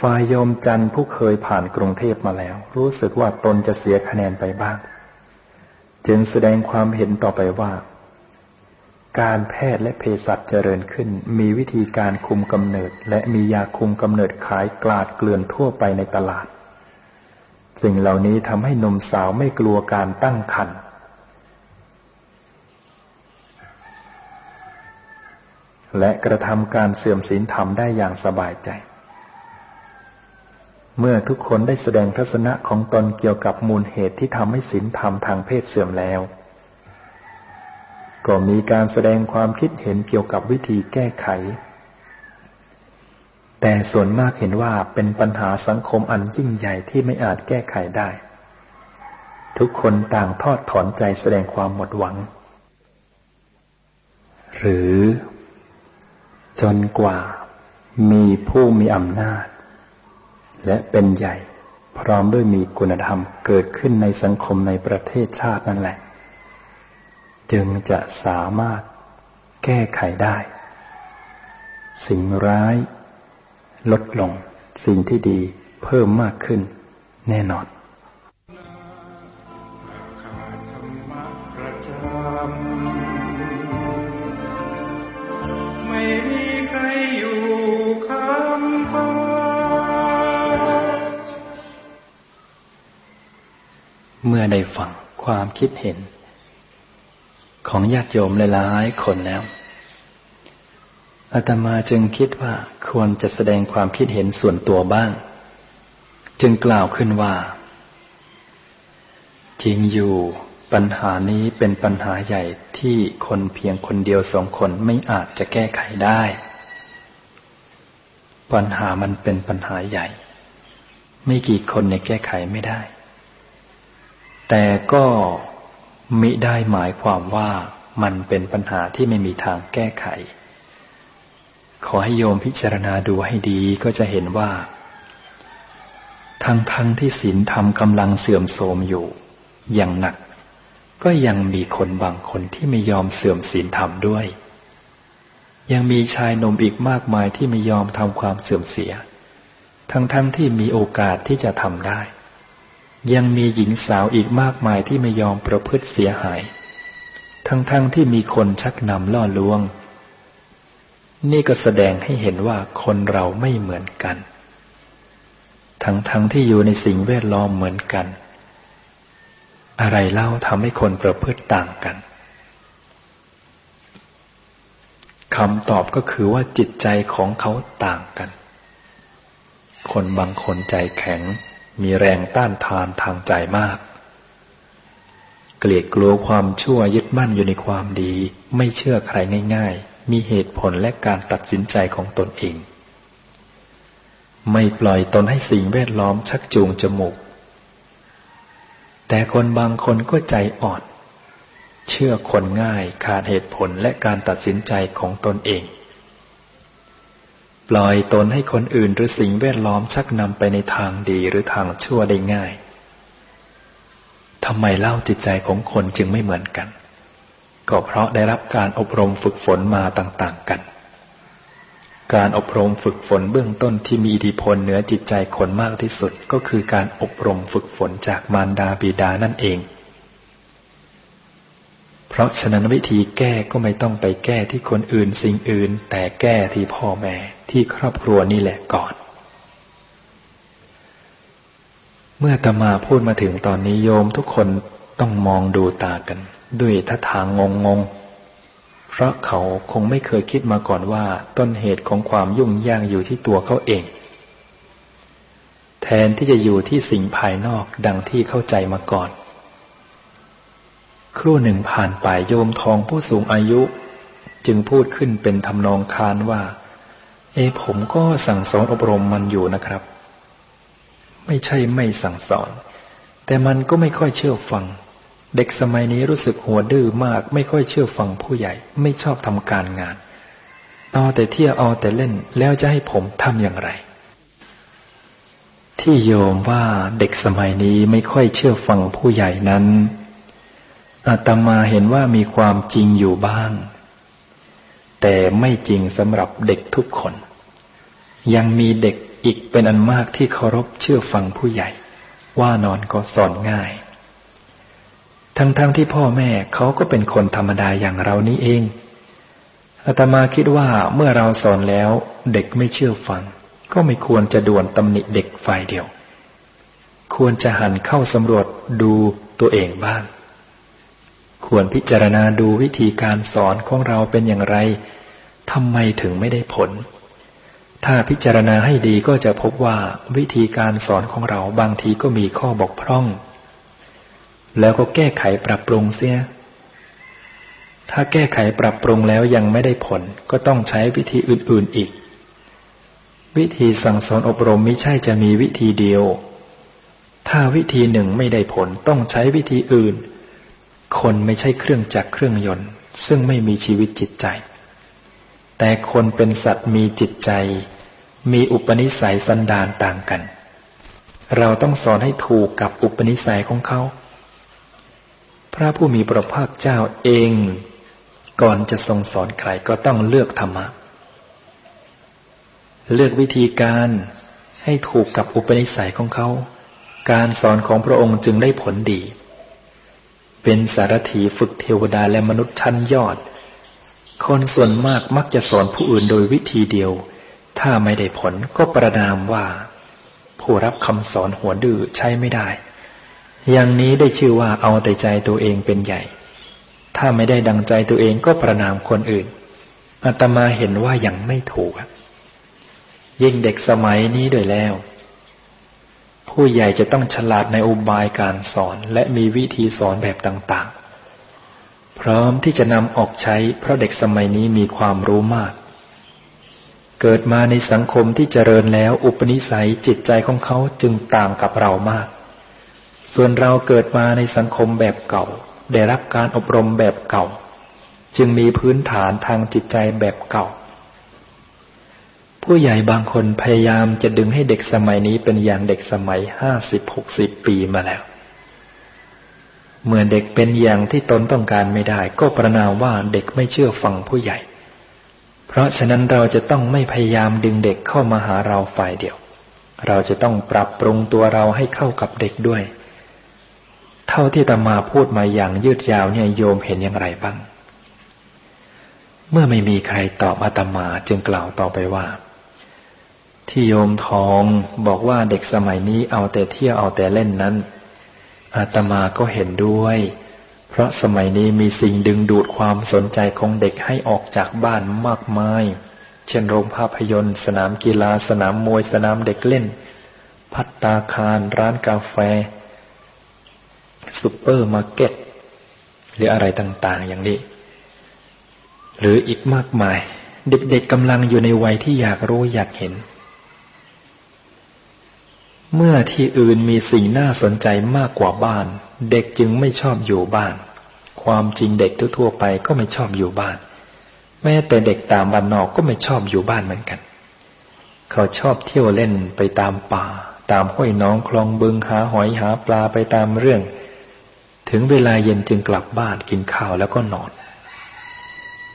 A: ฝ่ายโยมจันผู้เคยผ่านกรุงเทพมาแล้ว รู้สึกว่าตนจะเสียคะแนนไปบ้าง จึงแสดงความเห็นต่อไปว่า การแพทย์และเภสัชเจริญขึ้น มีวิธีการคุมกำเนิด และมียาคุมกำเนิดขายกลาดเกลื่อนทั่วไปในตลาด สิ่งเหล่านี้ทำให้นมสาวไม่กลัวการตั้งครรภ์และกระทำการเสื่อมศีลธรรมได้อย่างสบายใจ เมื่อทุกคนได้แสดงทัศนะของตนเกี่ยวกับมูลเหตุที่ทำให้ศีลธรรมทางเพศเสื่อมแล้ว ก็มีการแสดงความคิดเห็นเกี่ยวกับวิธีแก้ไข แต่ส่วนมากเห็นว่าเป็นปัญหาสังคมอันยิ่งใหญ่ที่ไม่อาจแก้ไขได้ ทุกคนต่างทอดถอนใจแสดงความหมดหวัง หรือจนกว่ามีผู้มีอำนาจ และเป็นใหญ่ พร้อมด้วยมีคุณธรรมเกิดขึ้นในสังคมในประเทศชาตินั่นแหละ จึงจะสามารถแก้ไขได้ สิ่งร้ายลดลง สิ่งที่ดีเพิ่มมากขึ้นแน่นอน
B: เมื่อได้ฟัง
A: ความคิดเห็น ของญาติโยมหลายๆคนแล้วอาตมาจึงคิดว่าควรจะแสดงความคิดเห็นส่วนตัวบ้าง จึงกล่าวขึ้นว่า จริงอยู่ปัญหานี้เป็นปัญหาใหญ่ที่คนเพียงคนเดียวสองคนไม่อาจจะแก้ไขได้ ปัญหามันเป็นปัญหาใหญ่ ไม่กี่คนเนี่ยแก้ไขไม่ได้ แต่ก็ มิได้หมายความว่ามันเป็นปัญหาที่ไม่มีทางแก้ไข ขอให้โยมพิจารณาดูให้ดีก็จะเห็นว่า ทั้งทั้งที่ศีลธรรมกำลังเสื่อมโทรมอยู่ อย่างหนัก ก็ยังมีคนบางคนที่ไม่ยอมเสื่อมศีลธรรมด้วย ยังมีชายหนุ่มอีกมากมายที่ไม่ยอมทำความเสื่อมเสีย ทั้งๆทที่มีโอกาสที่จะทำได้ ยังมีหญิงสาวอีกมากมายที่ไม่ยอมประพฤติเสียหาย ทั้งๆทที่มีคนชักนำล่อลวง นี่ก็แสดงให้เห็นว่าคนเราไม่เหมือนกัน ทั้งๆทที่อยู่ในสิ่งแวดล้อมเหมือนกัน อะไรเล่าทำให้คนประพฤติต่างกันคำตอบก็คือว่าจิตใจของเขาต่างกัน คนบางคนใจแข็ง มีแรงต้านทานทางใจมาก เกลียดกลัวความชั่วยึดมั่นอยู่ในความดี ไม่เชื่อใครง่าย ๆ มีเหตุผลและการตัดสินใจของตนเอง ไม่ปล่อยตนให้สิ่งแวดล้อมชักจูงจมูก แต่คนบางคนก็ใจอ่อน เชื่อคนง่ายขาดเหตุผลและการตัดสินใจของตนเอง ปล่อยตนให้คนอื่นหรือสิ่งแวดล้อมชักนำไปในทางดีหรือทางชั่วได้ง่ายทำไมเล่าจิตใจของคนจึงไม่เหมือนกัน ก็เพราะได้รับการอบรมฝึกฝนมาต่างๆกัน การอบรมฝึกฝนเบื้องต้นที่มีอิทธิพลเหนือจิตใจคนมากที่สุดก็คือการอบรมฝึกฝนจากมารดาบิดานั่นเอง เพราะฉะนั้นวิธีแก้ก็ไม่ต้องไปแก้ที่คนอื่นสิ่งอื่น แต่แก้ที่พ่อแม่ที่ครอบครัวนี่แหละก่อน เมื่อตมาพูดมาถึงตอนนี้โยมทุกคนต้องมองดูตากัน ด้วยท่าทางงงงเพราะเขาคงไม่เคยคิดมาก่อนว่า ต้นเหตุของความยุ่งยากอยู่ที่ตัวเขาเอง แทนที่จะอยู่ที่สิ่งภายนอกดังที่เข้าใจมาก่อน ครู่หนึ่งผ่านไปโยมทองผู้สูงอายุ จึงพูดขึ้นเป็นทำนองคานว่า เอผมก็สั่งสอนอบรมมันอยู่นะครับ ไม่ใช่ไม่สั่งสอน แต่มันก็ไม่ค่อยเชื่อฟัง เด็กสมัยนี้รู้สึกหัวดื้อมาก ไม่ค่อยเชื่อฟังผู้ใหญ่ ไม่ชอบทำการงาน เอาแต่เที่ยวเอาแต่เล่นแล้วจะให้ผมทำอย่างไร ที่โยมว่าเด็กสมัยนี้ไม่ค่อยเชื่อฟังผู้ใหญ่นั้น อาตมาเห็นว่ามีความจริงอยู่บ้าง แต่ไม่จริงสำหรับเด็กทุกคน ยังมีเด็กอีกเป็นอันมากที่เคารพเชื่อฟังผู้ใหญ่ ว่านอนก็สอนง่าย ทั้งๆทที่พ่อแม่เขาก็เป็นคนธรรมดาอย่างเรานี้เองอาตมาคิดว่าเมื่อเราสอนแล้วเด็กไม่เชื่อฟัง ก็ไม่ควรจะด่วนตำหนิเด็กฝ่ายเดียว ควรจะหันเข้าสำรวจดูตัวเองบ้าง ควรพิจารณาดูวิธีการสอนของเราเป็นอย่างไรทำไมถึงไม่ได้ผล ถ้าพิจารณาให้ดีก็จะพบว่าวิธีการสอนของเราบางทีก็มีข้อบกพร่อง แล้วก็แก้ไขปรับปรุงเสีย ถ้าแก้ไขปรับปรุงแล้วยังไม่ได้ผล ก็ต้องใช้วิธีอื่นๆอีก วิธีสั่งสอนอบรมไม่ใช่จะมีวิธีเดียว ถ้าวิธีหนึ่งไม่ได้ผลต้องใช้วิธีอื่น คนไม่ใช่เครื่องจักรเครื่องยนต์ ซึ่งไม่มีชีวิตจิตใจ แต่คนเป็นสัตว์มีจิตใจ มีอุปนิสัยสันดานต่างกัน เราต้องสอนให้ถูกกับอุปนิสัยของเขา พระผู้มีพระภาคเจ้าเอง ก่อนจะทรงสอนใครก็ต้องเลือกธรรมะ เลือกวิธีการให้ถูกกับอุปนิสัยของเขา การสอนของพระองค์จึงได้ผลดี เป็นสารถีฝึกเทวดาและมนุษย์ชั้นยอด คนส่วนมากมักจะสอนผู้อื่นโดยวิธีเดียว ถ้าไม่ได้ผลก็ประนามว่า ผู้รับคำสอนหัวดื้อใช้ไม่ได้ อย่างนี้ได้ชื่อว่าเอาแต่ใจตัวเองเป็นใหญ่ ถ้าไม่ได้ดังใจตัวเองก็ประนามคนอื่นอาตมาเห็นว่ายังไม่ถูกยิ่งเด็กสมัยนี้ด้วยแล้ว ผู้ใหญ่จะต้องฉลาดในอุบายการสอนและมีวิธีสอนแบบต่างๆ พร้อมที่จะนำออกใช้เพราะเด็กสมัยนี้มีความรู้มาก เกิดมาในสังคมที่เจริญแล้วอุปนิสัยจิตใจของเขาจึงต่างกับเรามาก ส่วนเราเกิดมาในสังคมแบบเก่า ได้รับการอบรมแบบเก่า จึงมีพื้นฐานทางจิตใจแบบเก่า ผู้ใหญ่บางคนพยายามจะดึงให้เด็กสมัยนี้เป็นอย่างเด็กสมัยห้าสิบหกสิบปีมาแล้ว เมื่อเด็กเป็นอย่างที่ตนต้องการไม่ได้ ก็ประนามว่าเด็กไม่เชื่อฟังผู้ใหญ่ เพราะฉะนั้นเราจะต้องไม่พยายามดึงเด็กเข้ามาหาเราฝ่ายเดียว เราจะต้องปรับปรุงตัวเราให้เข้ากับเด็กด้วย เท่าที่ตมาพูดมาอย่างยืดยาวเนี่ยโยมเห็นอย่างไรบ้าง เมื่อไม่มีใครตอบอาตมาจึงกล่าวต่อไปว่า ที่โยมทองบอกว่าเด็กสมัยนี้เอาแต่เที่ยวเอาแต่เล่นนั้น อาตมาก็เห็นด้วย เพราะสมัยนี้มีสิ่งดึงดูดความสนใจของเด็กให้ออกจากบ้านมากมาย เช่นโรงภาพยนตร์ สนามกีฬา สนามมวย สนามเด็กเล่น พัตตาคาร ร้านกาแฟซูเปอร์มาร์เก็ต หรืออะไรต่างๆ อย่างนี้ หรืออีกมากมาย เด็กๆกำลังอยู่ในวัยที่อยากรู้อยากเห็น เมื่อที่อื่นมีสิ่งน่าสนใจมากกว่าบ้าน เด็กจึงไม่ชอบอยู่บ้าน ความจริงเด็กทั่วไปก็ไม่ชอบอยู่บ้าน แม้แต่เด็กตามบ้านนอกก็ไม่ชอบอยู่บ้านเหมือนกัน เขาชอบเที่ยวเล่นไปตามป่า ตามห้วยน้องคลองบึงหาหอยหาปลาไปตามเรื่อง ถึงเวลาเย็นจึงกลับบ้านกินข้าวแล้วก็นอน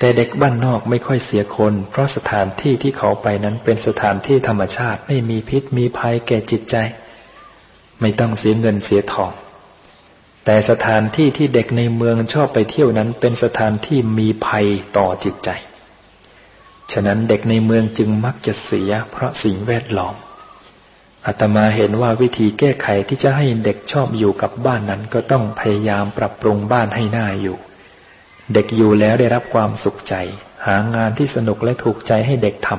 A: แต่เด็กบ้านนอกไม่ค่อยเสียคน เพราะสถานที่ที่เขาไปนั้นเป็นสถานที่ธรรมชาติไม่มีพิษมีภัยแก่จิตใจ ไม่ต้องเสียเงินเสียทอง แต่สถานที่ที่เด็กในเมืองชอบไปเที่ยวนั้นเป็นสถานที่มีภัยต่อจิตใจ ฉะนั้นเด็กในเมืองจึงมักจะเสียเพราะสิ่งแวดล้อมอาตมาเห็นว่าวิธีแก้ไขที่จะให้เด็กชอบอยู่กับบ้านนั้นก็ต้องพยายามปรับปรุงบ้านให้หน่าอยู่ เด็กอยู่แล้วได้รับความสุขใจ หางานที่สนุกและถูกใจให้เด็กท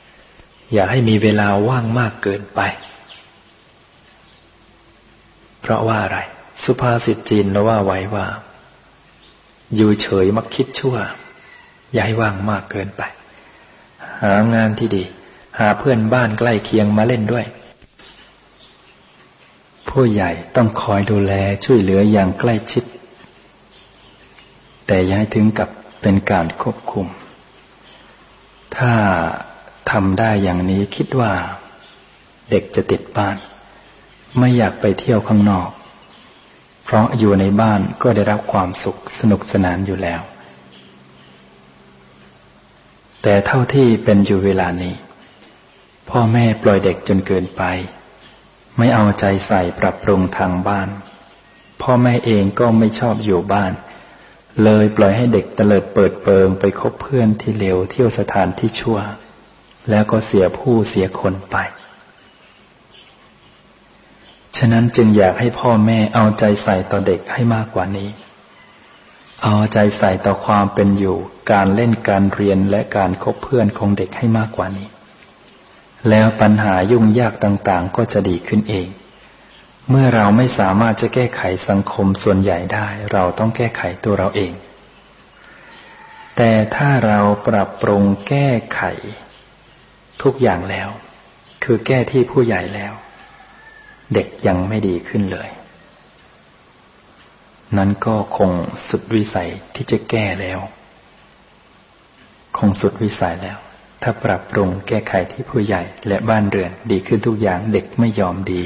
A: ำอย่าให้มีเวลาว่างมากเกินไป เพราะว่าอะไร สุภาษิตจีนเราว่าไว้ว่า อยู่เฉยมักคิดชั่ว อย่าให้ว่างมากเกินไป หางานที่ดี หาเพื่อนบ้านใกล้เคียงมาเล่นด้วยผู้ใหญ่ต้องคอยดูแลช่วยเหลืออย่างใกล้ชิด แต่ย้ายถึงกับเป็นการควบคุม ถ้าทำได้อย่างนี้คิดว่าเด็กจะติดบ้าน ไม่อยากไปเที่ยวข้างนอก เพราะอยู่ในบ้านก็ได้รับความสุขสนุกสนานอยู่แล้ว แต่เท่าที่เป็นอยู่เวลานี้ พ่อแม่ปล่อยเด็กจนเกินไป ไม่เอาใจใส่ปรับปรุงทางบ้าน พ่อแม่เองก็ไม่ชอบอยู่บ้าน เลยปล่อยให้เด็กเตลิดเปิดเปิงไปคบเพื่อนที่เลวเที่ยวสถานที่ชั่ว แล้วก็เสียผู้เสียคนไป ฉะนั้นจึงอยากให้พ่อแม่เอาใจใส่ต่อเด็กให้มากกว่านี้ เอาใจใส่ต่อความเป็นอยู่ การเล่นการเรียนและการคบเพื่อนของเด็กให้มากกว่านี้ แล้วปัญหายุ่งยากต่างๆ ก็จะดีขึ้นเอง เมื่อเราไม่สามารถจะแก้ไขสังคมส่วนใหญ่ได้ เราต้องแก้ไขตัวเราเอง แต่ถ้าเราปรับปรุงแก้ไขทุกอย่างแล้ว คือแก้ที่ผู้ใหญ่แล้ว เด็กยังไม่ดีขึ้นเลย นั้นก็คงสุดวิสัยที่จะแก้แล้ว คงสุดวิสัยแล้ว ถ้าปรับปรุงแก้ไขที่ผู้ใหญ่และบ้านเรือนดีขึ้นทุกอย่างเด็กไม่ยอมดี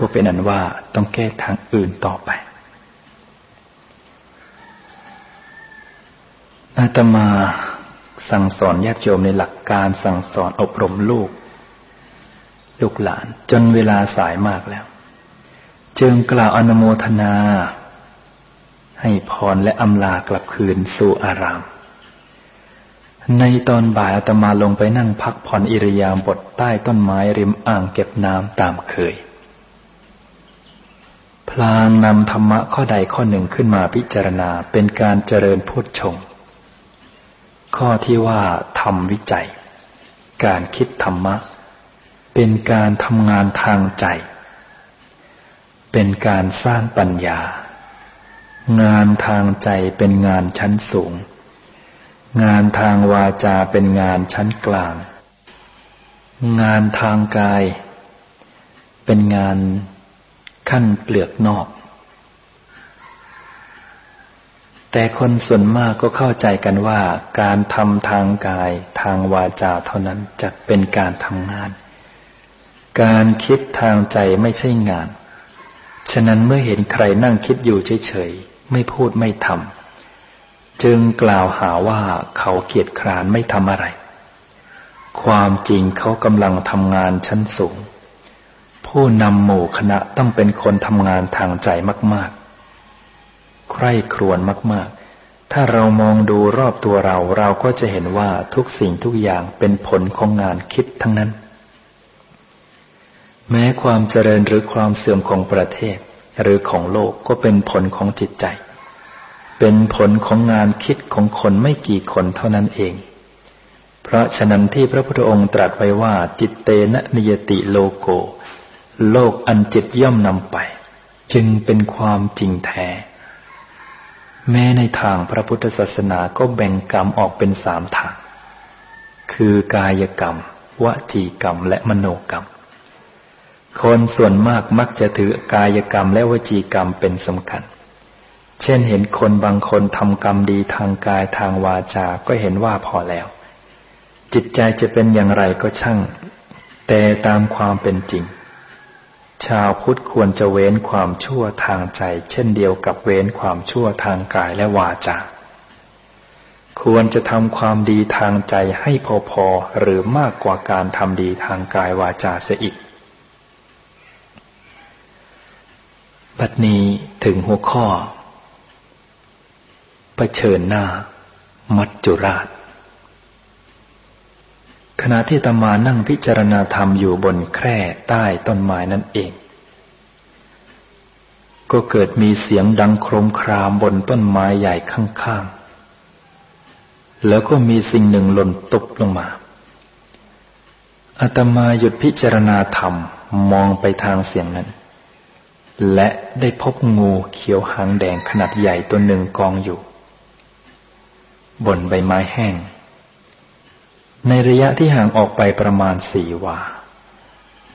A: ก็เป็นอันว่าต้องแก้ทางอื่นต่อไปอาตมาสั่งสอนญาติโยมในหลักการสั่งสอนอบรมลูก ลูกหลาน จนเวลาสายมากแล้ว จึงกล่าวอนโมทนา ให้พรและอำลากลับคืนสู่อาราม ในตอนบ่ายอาตมาลงไปนั่งพักผ่อนอิริยาบถใต้ต้นไม้ริมอ่างเก็บน้ำตามเคย พลางนำธรรมะข้อใดข้อหนึ่งขึ้นมาพิจารณาเป็นการเจริญพุทธชง ข้อที่ว่าทำวิจัย การคิดธรรมะ เป็นการทำงานทางใจ เป็นการสร้างปัญญา งานทางใจเป็นงานชั้นสูง งานทางวาจาเป็นงานชั้นกลาง งานทางกาย เป็นงาน ขั้นเปลือกนอก แต่คนส่วนมากก็เข้าใจกันว่าการทำทางกายทางวาจาเท่านั้นจะเป็นการทำงาน การคิดทางใจไม่ใช่งาน ฉะนั้นเมื่อเห็นใครนั่งคิดอยู่เฉยๆ ไม่พูดไม่ทำจึงกล่าวหาว่าเขาเกียจคร้านไม่ทำอะไร ความจริงเขากำลังทำงานชั้นสูง ผู้นำหมู่คณะต้องเป็นคนทำงานทางใจมาก ๆ ใคร่ครวญมาก ๆ ถ้าเรามองดูรอบตัวเราเราก็จะเห็นว่าทุกสิ่งทุกอย่างเป็นผลของงานคิดทั้งนั้น แม้ความเจริญหรือความเสื่อมของประเทศ หรือของโลกก็เป็นผลของจิตใจ เป็นผลของงานคิดของคนไม่กี่คนเท่านั้นเองเพราะฉะนั้นที่พระพุทธองค์ตรัสไว้ว่าจิตเตนะนิยติโลโก โลกอันจิตย่อมนำไป จึงเป็นความจริงแท้ แม้ในทางพระพุทธศาสนาก็แบ่งกรรมออกเป็นสามทาง คือกายกรรม วจีกรรมและมโนกรรม คนส่วนมากมักจะถือกายกรรมและวจีกรรมเป็นสำคัญ เช่นเห็นคนบางคนทำกรรมดีทางกายทางวาจา ก็เห็นว่าพอแล้ว จิตใจจะเป็นอย่างไรก็ช่าง แต่ตามความเป็นจริง ชาวพุทธควรจะเว้นความชั่วทางใจ เช่นเดียวกับเว้นความชั่วทางกายและวาจา ควรจะทำความดีทางใจให้พอๆหรือมากกว่าการทำดีทางกายวาจาเสียอีก บัดนี้ถึงหัวข้อเผชิญหน้า มัจจุราช ขณะที่ตมานั่งพิจารณาธรรมอยู่บนแคร่ใต้ต้นไม้นั่นเอง ก็เกิดมีเสียงดังโครมครามบนต้นไม้ใหญ่ข้างๆ แล้วก็มีสิ่งหนึ่งหล่นตกลงมาอาตมาหยุดพิจารณาธรรมมองไปทางเสียงนั้น และได้พบงูเขียวหางแดงขนาดใหญ่ตัวหนึ่งกองอยู่ บนใบไม้แห้ง ในระยะที่ห่างออกไปประมาณสี่วา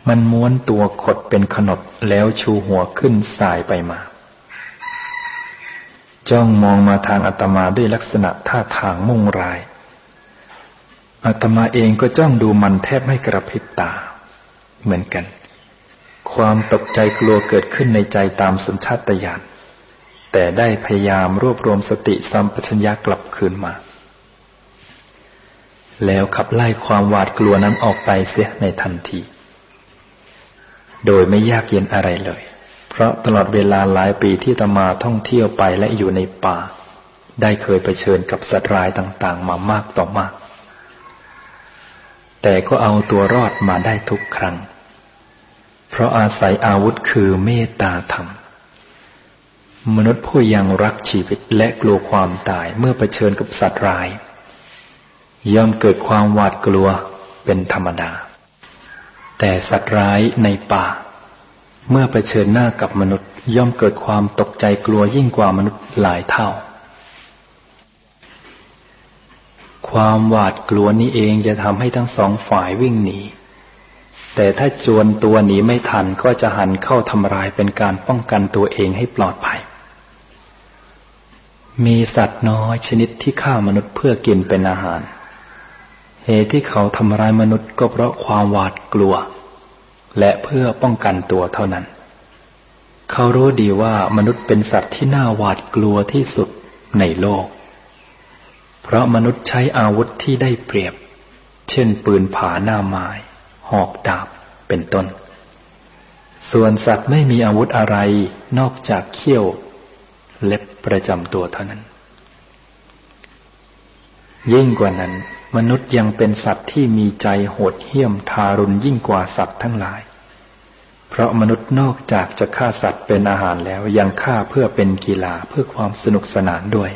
A: มันม้วนตัวขดเป็นขนดแล้วชูหัวขึ้นสายไปมา จ้องมองมาทางอาตมาด้วยลักษณะท่าทางมุ่งร้ายอาตมาเองก็จ้องดูมันแทบไม่กระพริบตา เหมือนกัน ความตกใจกลัวเกิดขึ้นในใจตามสัญชาตญาณแต่ได้พยายามรวบรวมสติสัมปชัญญะกลับคืนมา แล้วขับไล่ความหวาดกลัวนั้นออกไปเสียในทันที โดยไม่ยากเย็นอะไรเลย เพราะตลอดเวลาหลายปีที่ตมาท่องเที่ยวไปและอยู่ในป่า ได้เคยไปเชิญกับสัตว์ร้ายต่างๆ มามากต่อมาก แต่ก็เอาตัวรอดมาได้ทุกครั้ง เพราะอาศัยอาวุธคือเมตตาธรรมมนุษย์ผู้ยังรักชีวิตและกลัวความตายเมื่อไปเชิญกับสัตว์ร้าย ย่อมเกิดความหวาดกลัวเป็นธรรมดา แต่สัตว์ร้ายในป่า เมื่อไปเชิญหน้ากับมนุษย์ ย่อมเกิดความตกใจกลัวยิ่งกว่ามนุษย์หลายเท่า ความหวาดกลัวนี้เองจะทำให้ทั้งสองฝ่ายวิ่งหนี แต่ถ้าจวนตัวหนีไม่ทันก็จะหันเข้าทำลายเป็นการป้องกันตัวเองให้ปลอดภัยมีสัตว์น้อยชนิดที่ฆ่ามนุษย์เพื่อกินเป็นอาหาร เหตุที่เขาทำร้ายมนุษย์ก็เพราะความหวาดกลัว และเพื่อป้องกันตัวเท่านั้น เขารู้ดีว่ามนุษย์เป็นสัตว์ที่น่าหวาดกลัวที่สุดในโลก เพราะมนุษย์ใช้อาวุธที่ได้เปรียบ เช่นปืนผาหน้าไม้หอกดาบเป็นต้น ส่วนสัตว์ไม่มีอาวุธอะไรนอกจากเขี้ยว เล็บประจำตัวเท่านั้น ยิ่งกว่านั้น มนุษย์ยังเป็นสัตว์ที่มีใจโหดเหี้ยมทารุณยิ่งกว่าสัตว์ทั้งหลาย เพราะมนุษย์นอกจากจะฆ่าสัตว์เป็นอาหารแล้วยังฆ่าเพื่อเป็นกีฬาเพื่อความสนุกสนานด้วย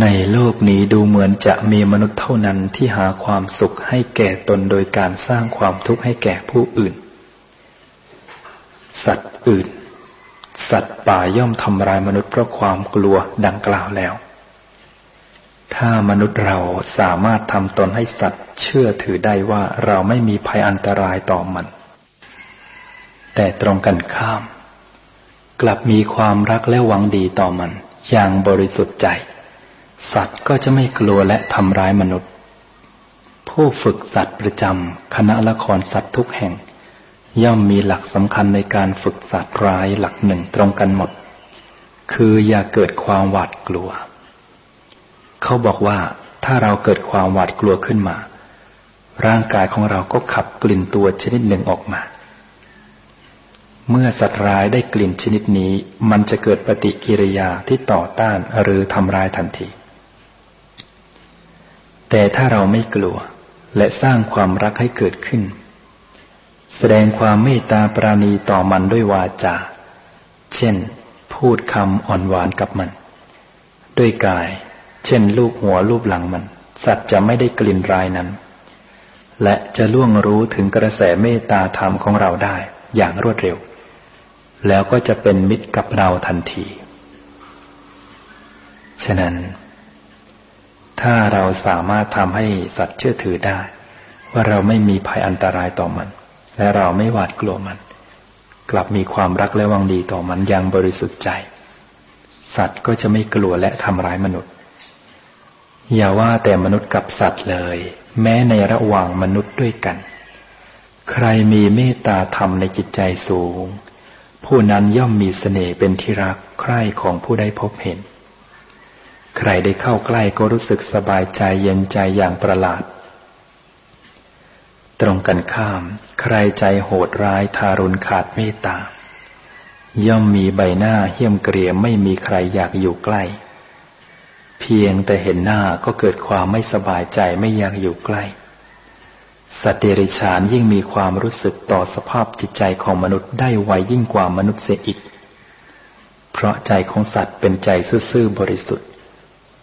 A: ในโลกนี้ดูเหมือนจะมีมนุษย์เท่านั้นที่หาความสุขให้แก่ตนโดยการสร้างความทุกข์ให้แก่ผู้อื่น สัตว์อื่น สัตว์ป่าย่อมทำลายมนุษย์เพราะความกลัวดังกล่าวแล้ว ถ้ามนุษย์เราสามารถทำตนให้สัตว์เชื่อถือได้ว่าเราไม่มีภัยอันตรายต่อมัน แต่ตรงกันข้าม กลับมีความรักและหวังดีต่อมัน อย่างบริสุทธิ์ใจ สัตว์ก็จะไม่กลัวและทำร้ายมนุษย์ ผู้ฝึกสัตว์ประจำคณะละครสัตว์ทุกแห่ง ย่อมมีหลักสำคัญในการฝึกสัตว์ร้ายหลักหนึ่งตรงกันหมด คืออย่าเกิดความหวาดกลัว เขาบอกว่าถ้าเราเกิดความหวาดกลัวขึ้นมา ร่างกายของเราก็ขับกลิ่นตัวชนิดหนึ่งออกมา เมื่อสัตว์ร้ายได้กลิ่นชนิดนี้ มันจะเกิดปฏิกิริยาที่ต่อต้านหรือทำร้ายทันที แต่ถ้าเราไม่กลัวและสร้างความรักให้เกิดขึ้น แสดงความเมตตาปราณีต่อมันด้วยวาจา เช่น พูดคำอ่อนหวานกับมัน ด้วยกาย เช่นลูกหัวลูบหลังมัน สัตว์จะไม่ได้กลิ่นรายนั้น และจะล่วงรู้ถึงกระแสเมตตาธรรมของเราได้อย่างรวดเร็ว แล้วก็จะเป็นมิตรกับเราทันที ฉะนั้น ถ้าเราสามารถทำให้สัตว์เชื่อถือได้ ว่าเราไม่มีภัยอันตรายต่อมัน และเราไม่หวาดกลัวมัน กลับมีความรักและวังดีต่อมันอย่างบริสุทธิ์ใจ สัตว์ก็จะไม่กลัวและทำร้ายมนุษย์ อย่าว่าแต่มนุษย์กับสัตว์เลย แม้ในระหว่างมนุษย์ด้วยกัน ใครมีเมตตาธรรมในจิตใจสูง ผู้นั้นย่อมมีสเสน่ห์เป็นที่รักใคร่ของผู้ได้พบเห็น ใครได้เข้าใกล้ก็รู้สึกสบายใจเย็นใจอย่างประหลาด ตรงกันข้าม ใครใจโหดร้ายทารุณขาดเมตตา ย่อมมีใบหน้าเหี้ยมเกรียมไม่มีใครอยากอยู่ใกล้ เพียงแต่เห็นหน้าก็เกิดความไม่สบายใจไม่อยากอยู่ใกล้ สัตว์เดรัจฉานยิ่งมีความรู้สึกต่อสภาพจิตใจของมนุษย์ได้ไวยิ่งกว่ามนุษย์เสียอีก เพราะใจของสัตว์เป็นใจซื่อๆบริสุทธิ์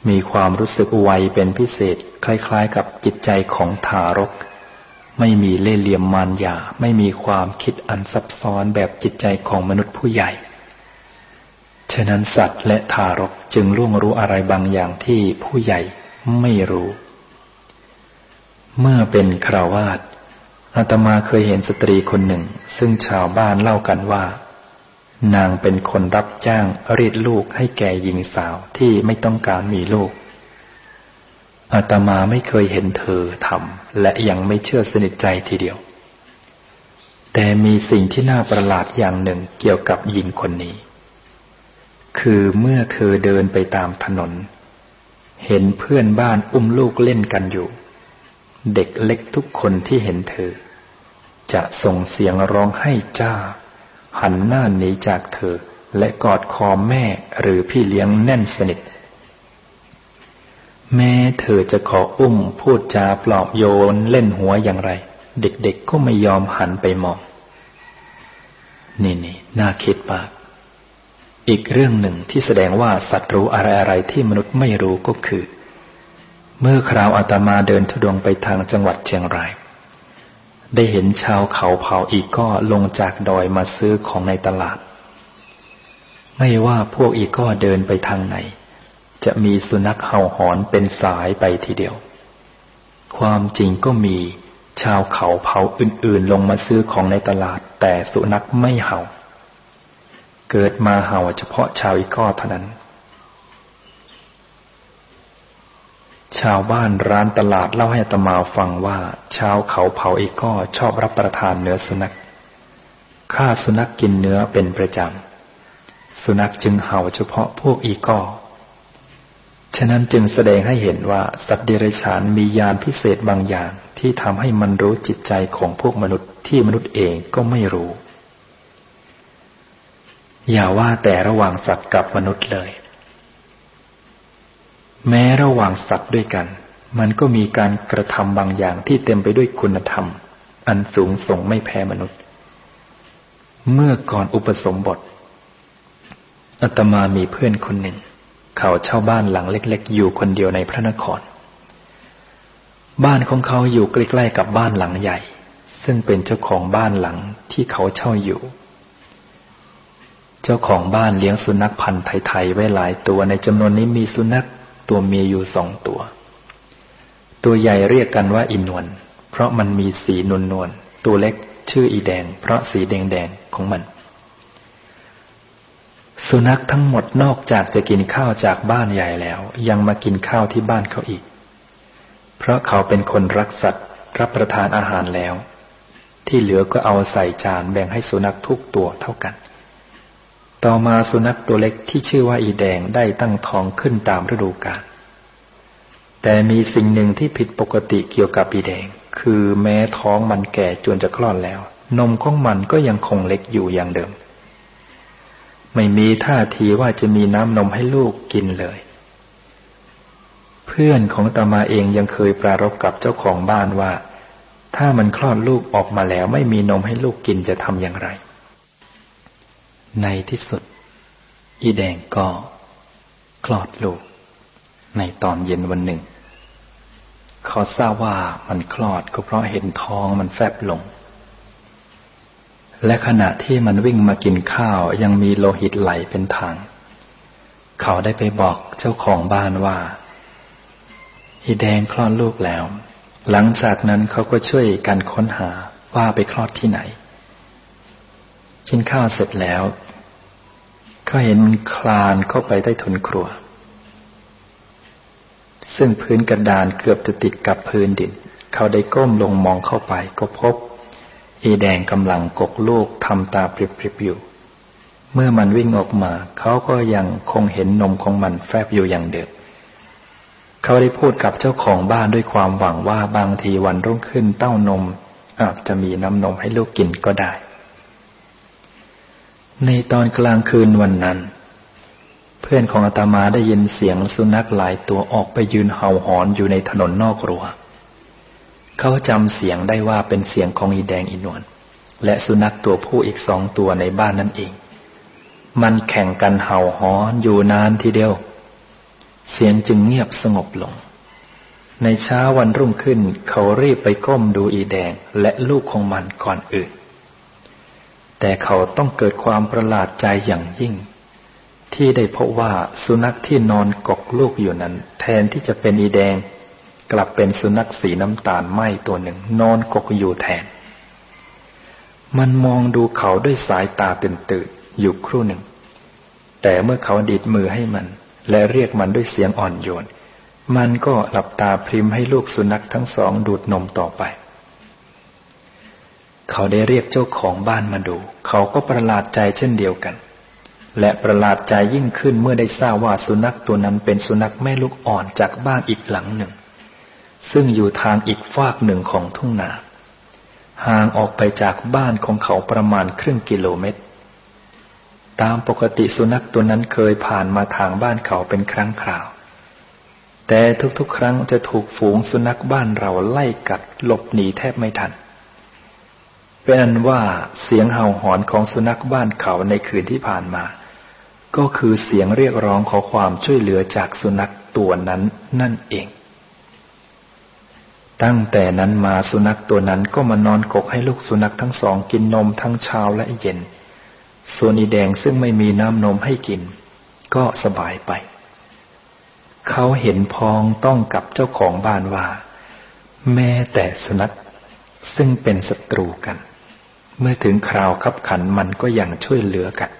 A: มีความรู้สึกไวเป็นพิเศษคล้ายๆ กับจิตใจของทารก ไม่มีเล่ห์เหลี่ยมมารยาไม่มีความคิดอันซับซ้อนแบบจิตใจของมนุษย์ผู้ใหญ่ ฉะนั้นสัตว์และทารกจึงล่วงรู้อะไรบางอย่างที่ผู้ใหญ่ไม่รู้ เมื่อเป็นคราวาสอาตมาเคยเห็นสตรีคนหนึ่ง ซึ่งชาวบ้านเล่ากันว่า นางเป็นคนรับจ้างรีดลูกให้แก่หญิงสาวที่ไม่ต้องการมีลูกอาตมาไม่เคยเห็นเธอทำและยังไม่เชื่อสนิทใจทีเดียว แต่มีสิ่งที่น่าประหลาดอย่างหนึ่งเกี่ยวกับหญิงคนนี้ คือเมื่อเธอเดินไปตามถนน เห็นเพื่อนบ้านอุ้มลูกเล่นกันอยู่ เด็กเล็กทุกคนที่เห็นเธอ จะส่งเสียงร้องให้จ้า หันหน้าหนีจากเธอและกอดคอแม่หรือพี่เลี้ยงแน่นสนิท แม้เธอจะขออุ้มพูดจาปลอบโยนเล่นหัวอย่างไร เด็กๆก็ไม่ยอมหันไปมอง นี่นี่น่าคิดมาก อีกเรื่องหนึ่งที่แสดงว่าสัตว์รู้อะไรๆที่มนุษย์ไม่รู้ก็คือ เมื่อคราวอาตมาเดินทุดงไปทางจังหวัดเชียงราย ได้เห็นชาวเขาเผาอีกก็ลงจากดอยมาซื้อของในตลาด ไม่ว่าพวกอีกก็เดินไปทางไหน จะมีสุนัขเห่าหอนเป็นสายไปทีเดียว ความจริงก็มีชาวเขาเผาอื่นๆ ลงมาซื้อของในตลาด แต่สุนัขไม่เห่า เกิดมาเห่าเฉพาะชาวอีกก็เท่านั้น ชาวบ้านร้านตลาดเล่าให้ตมาฟังว่า ชาวเขาเผาอีกอชอบรับประทานเนื้อสุนัขฆ่าสุนัขกกินเนื้อเป็นประจำ สุนัขจึงเห่าเฉพาะพวกอีกอฉะนั้นจึงแสดงให้เห็นว่าสัตว์เดรัจฉานมียานพิเศษบางอย่างที่ทำให้มันรู้จิตใจของพวกมนุษย์ที่มนุษย์เองก็ไม่รู้ อย่าว่าแต่ระหว่างสัตว์กับมนุษย์เลย แม้ระหว่างสัตว์ด้วยกัน มันก็มีการกระทำบางอย่างที่เต็มไปด้วยคุณธรรม อันสูงส่งไม่แพ้มนุษย์ เมื่อก่อนอุปสมบทอาตมามีเพื่อนคนหนึ่ง เขาเช่าบ้านหลังเล็ก ๆ อยู่คนเดียวในพระนคร บ้านของเขาอยู่ใกล้ๆกับบ้านหลังใหญ่ ซึ่งเป็นเจ้าของบ้านหลังที่เขาเช่าอยู่ เจ้าของบ้านเลี้ยงสุนัขพันธุ์ไทยๆไว้หลายตัวในจำนวนนี้มีสุนัขตัวเมียอยู่สองตัว ตัวใหญ่เรียกกันว่าอินวลเพราะมันมีสีนวลนวลตัวเล็กชื่ออีแดง เพราะสีแดงแดงของมัน สุนัขทั้งหมดนอกจากจะกินข้าวจากบ้านใหญ่แล้ว ยังมากินข้าวที่บ้านเขาอีก เพราะเขาเป็นคนรักสัตว์รับประทานอาหารแล้ว ที่เหลือก็เอาใส่จานแบ่งให้สุนัขทุกตัวเท่ากัน ต่อมาสุนัขตัวเล็กที่ชื่อว่าอีแดงได้ตั้งท้องขึ้นตามฤดูกาลแต่มีสิ่งหนึ่งที่ผิดปกติเกี่ยวกับอีแดง คือแม้ท้องมันแก่จนจะคลอดแล้ว นมของมันก็ยังคงเล็กอยู่อย่างเดิม ไม่มีท่าทีว่าจะมีน้ำนมให้ลูกกินเลย เพื่อนของตามาเองยังเคยปรารบกับเจ้าของบ้านว่า ถ้ามันคลอดลูกออกมาแล้วไม่มีนมให้ลูกกินจะทำอย่างไร ในที่สุด อีแดงก็คลอดลูก ในตอนเย็นวันหนึ่ง เขาทราบว่ามันคลอดก็เพราะเห็นท้องมันแฟบลง และขณะที่มันวิ่งมากินข้าวยังมีโลหิตไหลเป็นทาง เขาได้ไปบอกเจ้าของบ้านว่า อีแดงคลอดลูกแล้ว หลังจากนั้นเขาก็ช่วยกันค้นหาว่าไปคลอดที่ไหนกินข้าวเสร็จแล้ว เขาเห็นคลานเข้าไปใต้ถุนครัว ซึ่งพื้นกระดานเกือบจะติดกับพื้นดิน เขาได้ก้มลงมองเข้าไปก็พบ อีแดงกำลังกกลูกทำตาปริบๆอยู่ เมื่อมันวิ่งออกมา เขาก็ยังคงเห็นนมของมันแฟบอยู่อย่างเดิมเขาได้พูดกับเจ้าของบ้านด้วยความหวังว่าบางทีวันรุ่งขึ้นเต้านมอาจจะมีน้ำนมให้ลูกกินก็ได้ ในตอนกลางคืนวันนั้น เพื่อนของอาตมาได้ยินเสียงสุนัขหลายตัวออกไปยืนเห่าหอนอยู่ในถนนนอกรั้วเขาจำเสียงได้ว่าเป็นเสียงของอีแดงอีนวลและสุนัขตัวผู้อีกสองตัวในบ้านนั่นเอง มันแข่งกันเห่าหอนอยู่นานทีเดียว เสียงจึงเงียบสงบลง ในเช้าวันรุ่งขึ้น เขารีบไปก้มดูอีแดงและลูกของมันก่อนอื่น แต่เขาต้องเกิดความประหลาดใจอย่างยิ่ง ที่ได้พบว่าสุนัขที่นอนกกลูกอยู่นั้น แทนที่จะเป็นอีแดง กลับเป็นสุนัขสีน้ำตาลไหมตัวหนึ่ง นอนกกอยู่แทน มันมองดูเขาด้วยสายตาตื่นตื่นอยู่ครู่หนึ่ง แต่เมื่อเขาดิดมือให้มัน และเรียกมันด้วยเสียงอ่อนโยน มันก็หลับตาพริมให้ลูกสุนัขทั้งสองดูดนมต่อไป เขาได้เรียกเจ้าของบ้านมาดู เขาก็ประหลาดใจเช่นเดียวกัน และประหลาดใจยิ่งขึ้นเมื่อได้ทราบว่าสุนัขตัวนั้นเป็นสุนัขแม่ลูกอ่อนจากบ้านอีกหลังหนึ่ง ซึ่งอยู่ทางอีกฟากหนึ่งของทุ่งนา ห่างออกไปจากบ้านของเขาประมาณครึ่งกิโลเมตร ตามปกติสุนัขตัวนั้นเคยผ่านมาทางบ้านเขาเป็นครั้งคราว แต่ทุกๆ ครั้งจะถูกฝูงสุนัขบ้านเราไล่กัดหลบหนีแทบไม่ทัน เป็นอันว่าเสียงเห่าหอนของสุนัขบ้านเขาในคืนที่ผ่านมา ก็คือเสียงเรียกร้องขอความช่วยเหลือจากสุนัขตัวนั้นนั่นเอง ตั้งแต่นั้นมาสุนัขตัวนั้นก็มานอนกกให้ลูกสุนัขทั้งสองกินนมทั้งเช้าและเย็นส่วนอีแดงซึ่งไม่มีน้ำนมให้กิน ก็สบายไป เขาเห็นพองต้องกับเจ้าของบ้านว่า แม้แต่สุนัขซึ่งเป็นศัตรูกัน เมื่อถึงคราวขับขันมันก็ยังช่วยเหลือกัน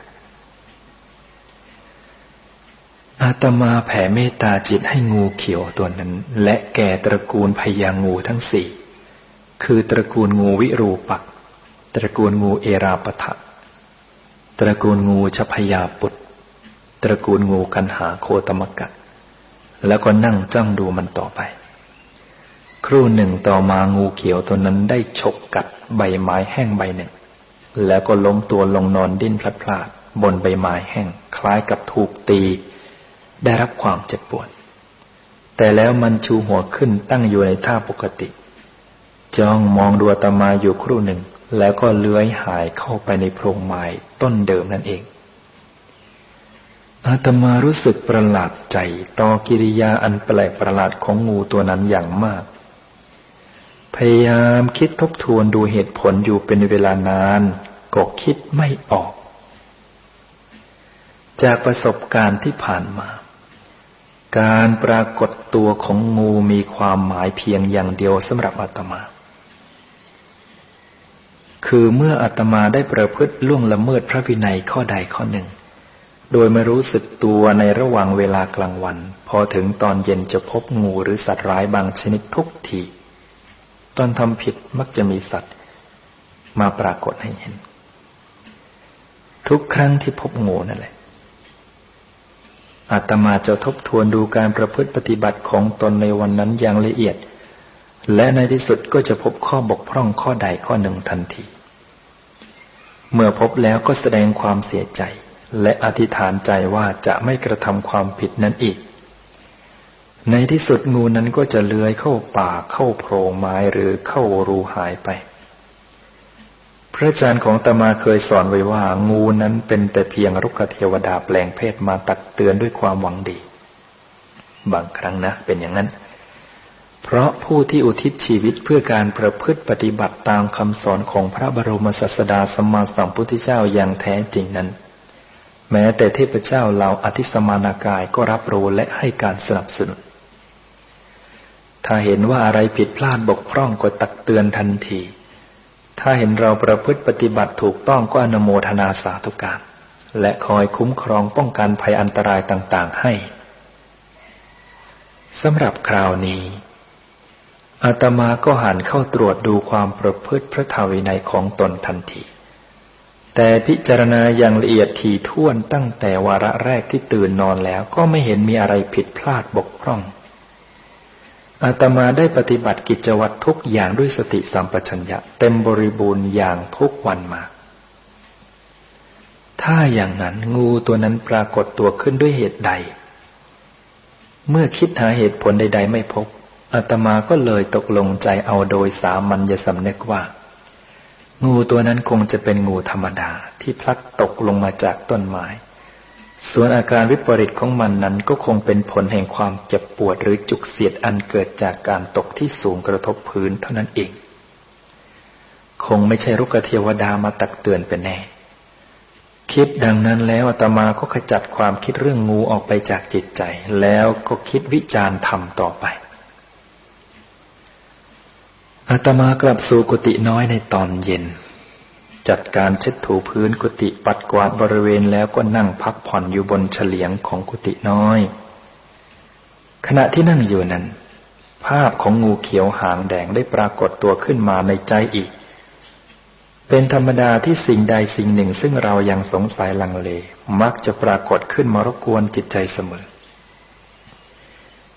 A: อาตมาแผ่เมตตาจิตให้งูเขียวตัวนั้น และแก่ตระกูลพญางูทั้งสี่ คือตระกูลงูวิรูปัก ตระกูลงูเอราปทะตระกูลงูชพยาปุตตระกูลงูกันหาโคตมกะ แล้วก็นั่งจ้องดูมันต่อไป ครู่หนึ่งต่อมางูเขียวตัวนั้นได้ฉกกัด ใบไม้แห้งใบหนึ่ง แล้วก็ล้มตัวลงนอนดิ้นพลัดพลาดบนใบไม้แห้ง คล้ายกับถูกตี ได้รับความเจ็บปวด แต่แล้วมันชูหัวขึ้นตั้งอยู่ในท่าปกติ จ้องมองดูอาตมาอยู่ครู่หนึ่ง แล้วก็เลื้อยหายเข้าไปในโพรงไม้ต้นเดิมนั่นเองอาตมารู้สึกประหลาดใจต่อกิริยาอันแปลกประหลาดของงูตัวนั้นอย่างมาก พยายามคิดทบทวนดูเหตุผลอยู่เป็นเวลานาน ก็คิดไม่ออก จากประสบการณ์ที่ผ่านมา การปรากฏตัวของงูมีความหมายเพียงอย่างเดียวสำหรับอาตมา คือเมื่ออาตมาได้ประพฤติล่วงละเมิดพระวินัยข้อใดข้อหนึ่ง โดยไม่รู้สึกตัวในระหว่างเวลากลางวัน พอถึงตอนเย็นจะพบงูหรือสัตว์ร้ายบางชนิดทุกที ตอนทำผิดมักจะมีสัตว์ มาปรากฏให้เห็น ทุกครั้งที่พบงูนั่นแหละอาตมาจะทบทวนดูการประพฤติปฏิบัติของตนในวันนั้นอย่างละเอียด และในที่สุดก็จะพบข้อบกพร่องข้อใดข้อหนึ่งทันที เมื่อพบแล้วก็แสดงความเสียใจ และอธิษฐานใจว่าจะไม่กระทำความผิดนั้นอีก ในที่สุดงูนั้นก็จะเลื้อยเข้าป่าเข้าโพรงไม้หรือเข้ารูหายไป พระอาจารย์ของตมาเคยสอนไว้ว่า งูนั้นเป็นแต่เพียงรุกขเทวดาแปลงเพศมาตักเตือนด้วยความหวังดี บางครั้งนะเป็นอย่างนั้น เพราะผู้ที่อุทิศชีวิตเพื่อการประพฤติปฏิบัติตามคำสอนของพระบรมศาสดาสมมาสัมพุทธเจ้าอย่างแท้จริงนั้นแม้แต่เทพเจ้าเหล่าอธิสมานากายก็รับรู้และให้การสนับสนุน ถ้าเห็นว่าอะไรผิดพลาดบกพร่องก็ตักเตือนทันที ถ้าเห็นเราประพฤติปฏิบัติถูกต้องก็อนโมทนาสาธุการ และคอยคุ้มครองป้องกันภัยอันตรายต่าง ๆ ให้สำหรับคราวนี้อาตมาก็หันเข้าตรวจดูความประพฤติพระธรรมวินัยของตนทันที แต่พิจารณาอย่างละเอียดถี่ถ้วนตั้งแต่วาระแรกที่ตื่นนอนแล้วก็ไม่เห็นมีอะไรผิดพลาดบกพร่อง อาตมาได้ปฏิบัติกิจวัตรทุกอย่างด้วยสติสัมปชัญญะ เต็มบริบูรณ์อย่างทุกวันมา ถ้าอย่างนั้นงูตัวนั้นปรากฏตัวขึ้นด้วยเหตุใด เมื่อคิดหาเหตุผลใด ๆ ไม่พบอาตมาก็เลยตกลงใจเอาโดยสามัญญสำนึกว่า งูตัวนั้นคงจะเป็นงูธรรมดาที่พลัดตกลงมาจากต้นไม้ ส่วนอาการวิปริตของมันนั้นก็คงเป็นผลแห่งความเจ็บปวดหรือจุกเสียดอันเกิดจากการตกที่สูงกระทบพื้นเท่านั้นเอง คงไม่ใช่รุกเทวดามาตักเตือนเป็นแน่ คิดดังนั้นแล้วอาตมาก็ขจัดความคิดเรื่องงูออกไปจากจิตใจ แล้วก็คิดวิจารณ์ธรรมต่อไปอาตมากลับสู่กุฏิน้อยในตอนเย็น จัดการเช็ดถูพื้นกุฏิปัดกวาดบริเวณแล้วก็นั่งพักผ่อนอยู่บนเฉลียงของกุฏิน้อย ขณะที่นั่งอยู่นั้น ภาพของงูเขียวหางแดงได้ปรากฏตัวขึ้นมาในใจอีก เป็นธรรมดาที่สิ่งใดสิ่งหนึ่งซึ่งเรายังสงสัยลังเล มักจะปรากฏขึ้นมารบกวนจิตใจเสมอ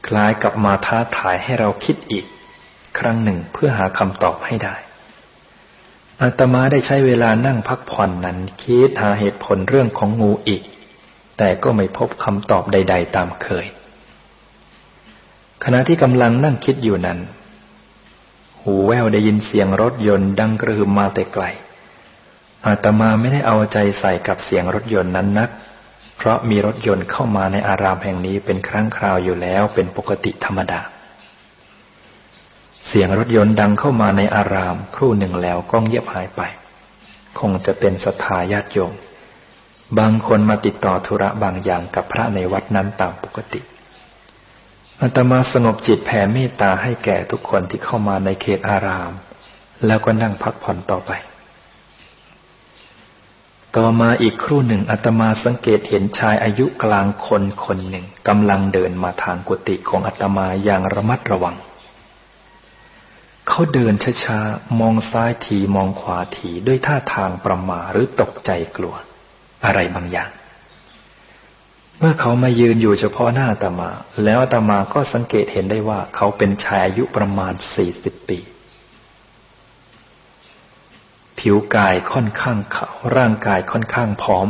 A: คล้ายกับมาท้าทายให้เราคิดอีก ครั้งหนึ่งเพื่อหาคำตอบให้ได้ อาตมาได้ใช้เวลานั่งพักผ่อนนั้นคิดหาเหตุผลเรื่องของงูอีก แต่ก็ไม่พบคำตอบใด ๆ ตามเคย ขณะที่กำลังนั่งคิดอยู่นั้น หูแววได้ยินเสียงรถยนต์ดังกระหึ่มมาแต่ไกล อาตมาไม่ได้เอาใจใส่กับเสียงรถยนต์นั้นนัก เพราะมีรถยนต์เข้ามาในอารามแห่งนี้เป็นครั้งคราวอยู่แล้วเป็นปกติธรรมดา เสียงรถยนต์ดังเข้ามาในอาราม ครู่หนึ่งแล้วก็เงียบหายไป คงจะเป็นศรัทธาญาติโยม บางคนมาติดต่อธุระบางอย่างกับพระในวัดนั้นตามปกติอาตมาสงบจิตแผ่เมตตาให้แก่ทุกคนที่เข้ามาในเขตอาราม แล้วก็นั่งพักผ่อนต่อไป ต่อมาอีกครู่หนึ่งอาตมาสังเกตเห็นชายอายุกลางคนคนหนึ่งกำลังเดินมาทางกุฏิของอาตมาอย่างระมัดระวัง เขาเดินช้าๆ มองซ้ายทีมองขวาทีด้วยท่าทางประมาหรือตกใจกลัว อะไรบางอย่าง เมื่อเขามายืนอยู่เฉพาะหน้าตมา แล้วตมาก็สังเกตเห็นได้ว่า เขาเป็นชายอายุประมาณสี่สิบปี ผิวกายค่อนข้างขาวร่างกายค่อนข้างผอม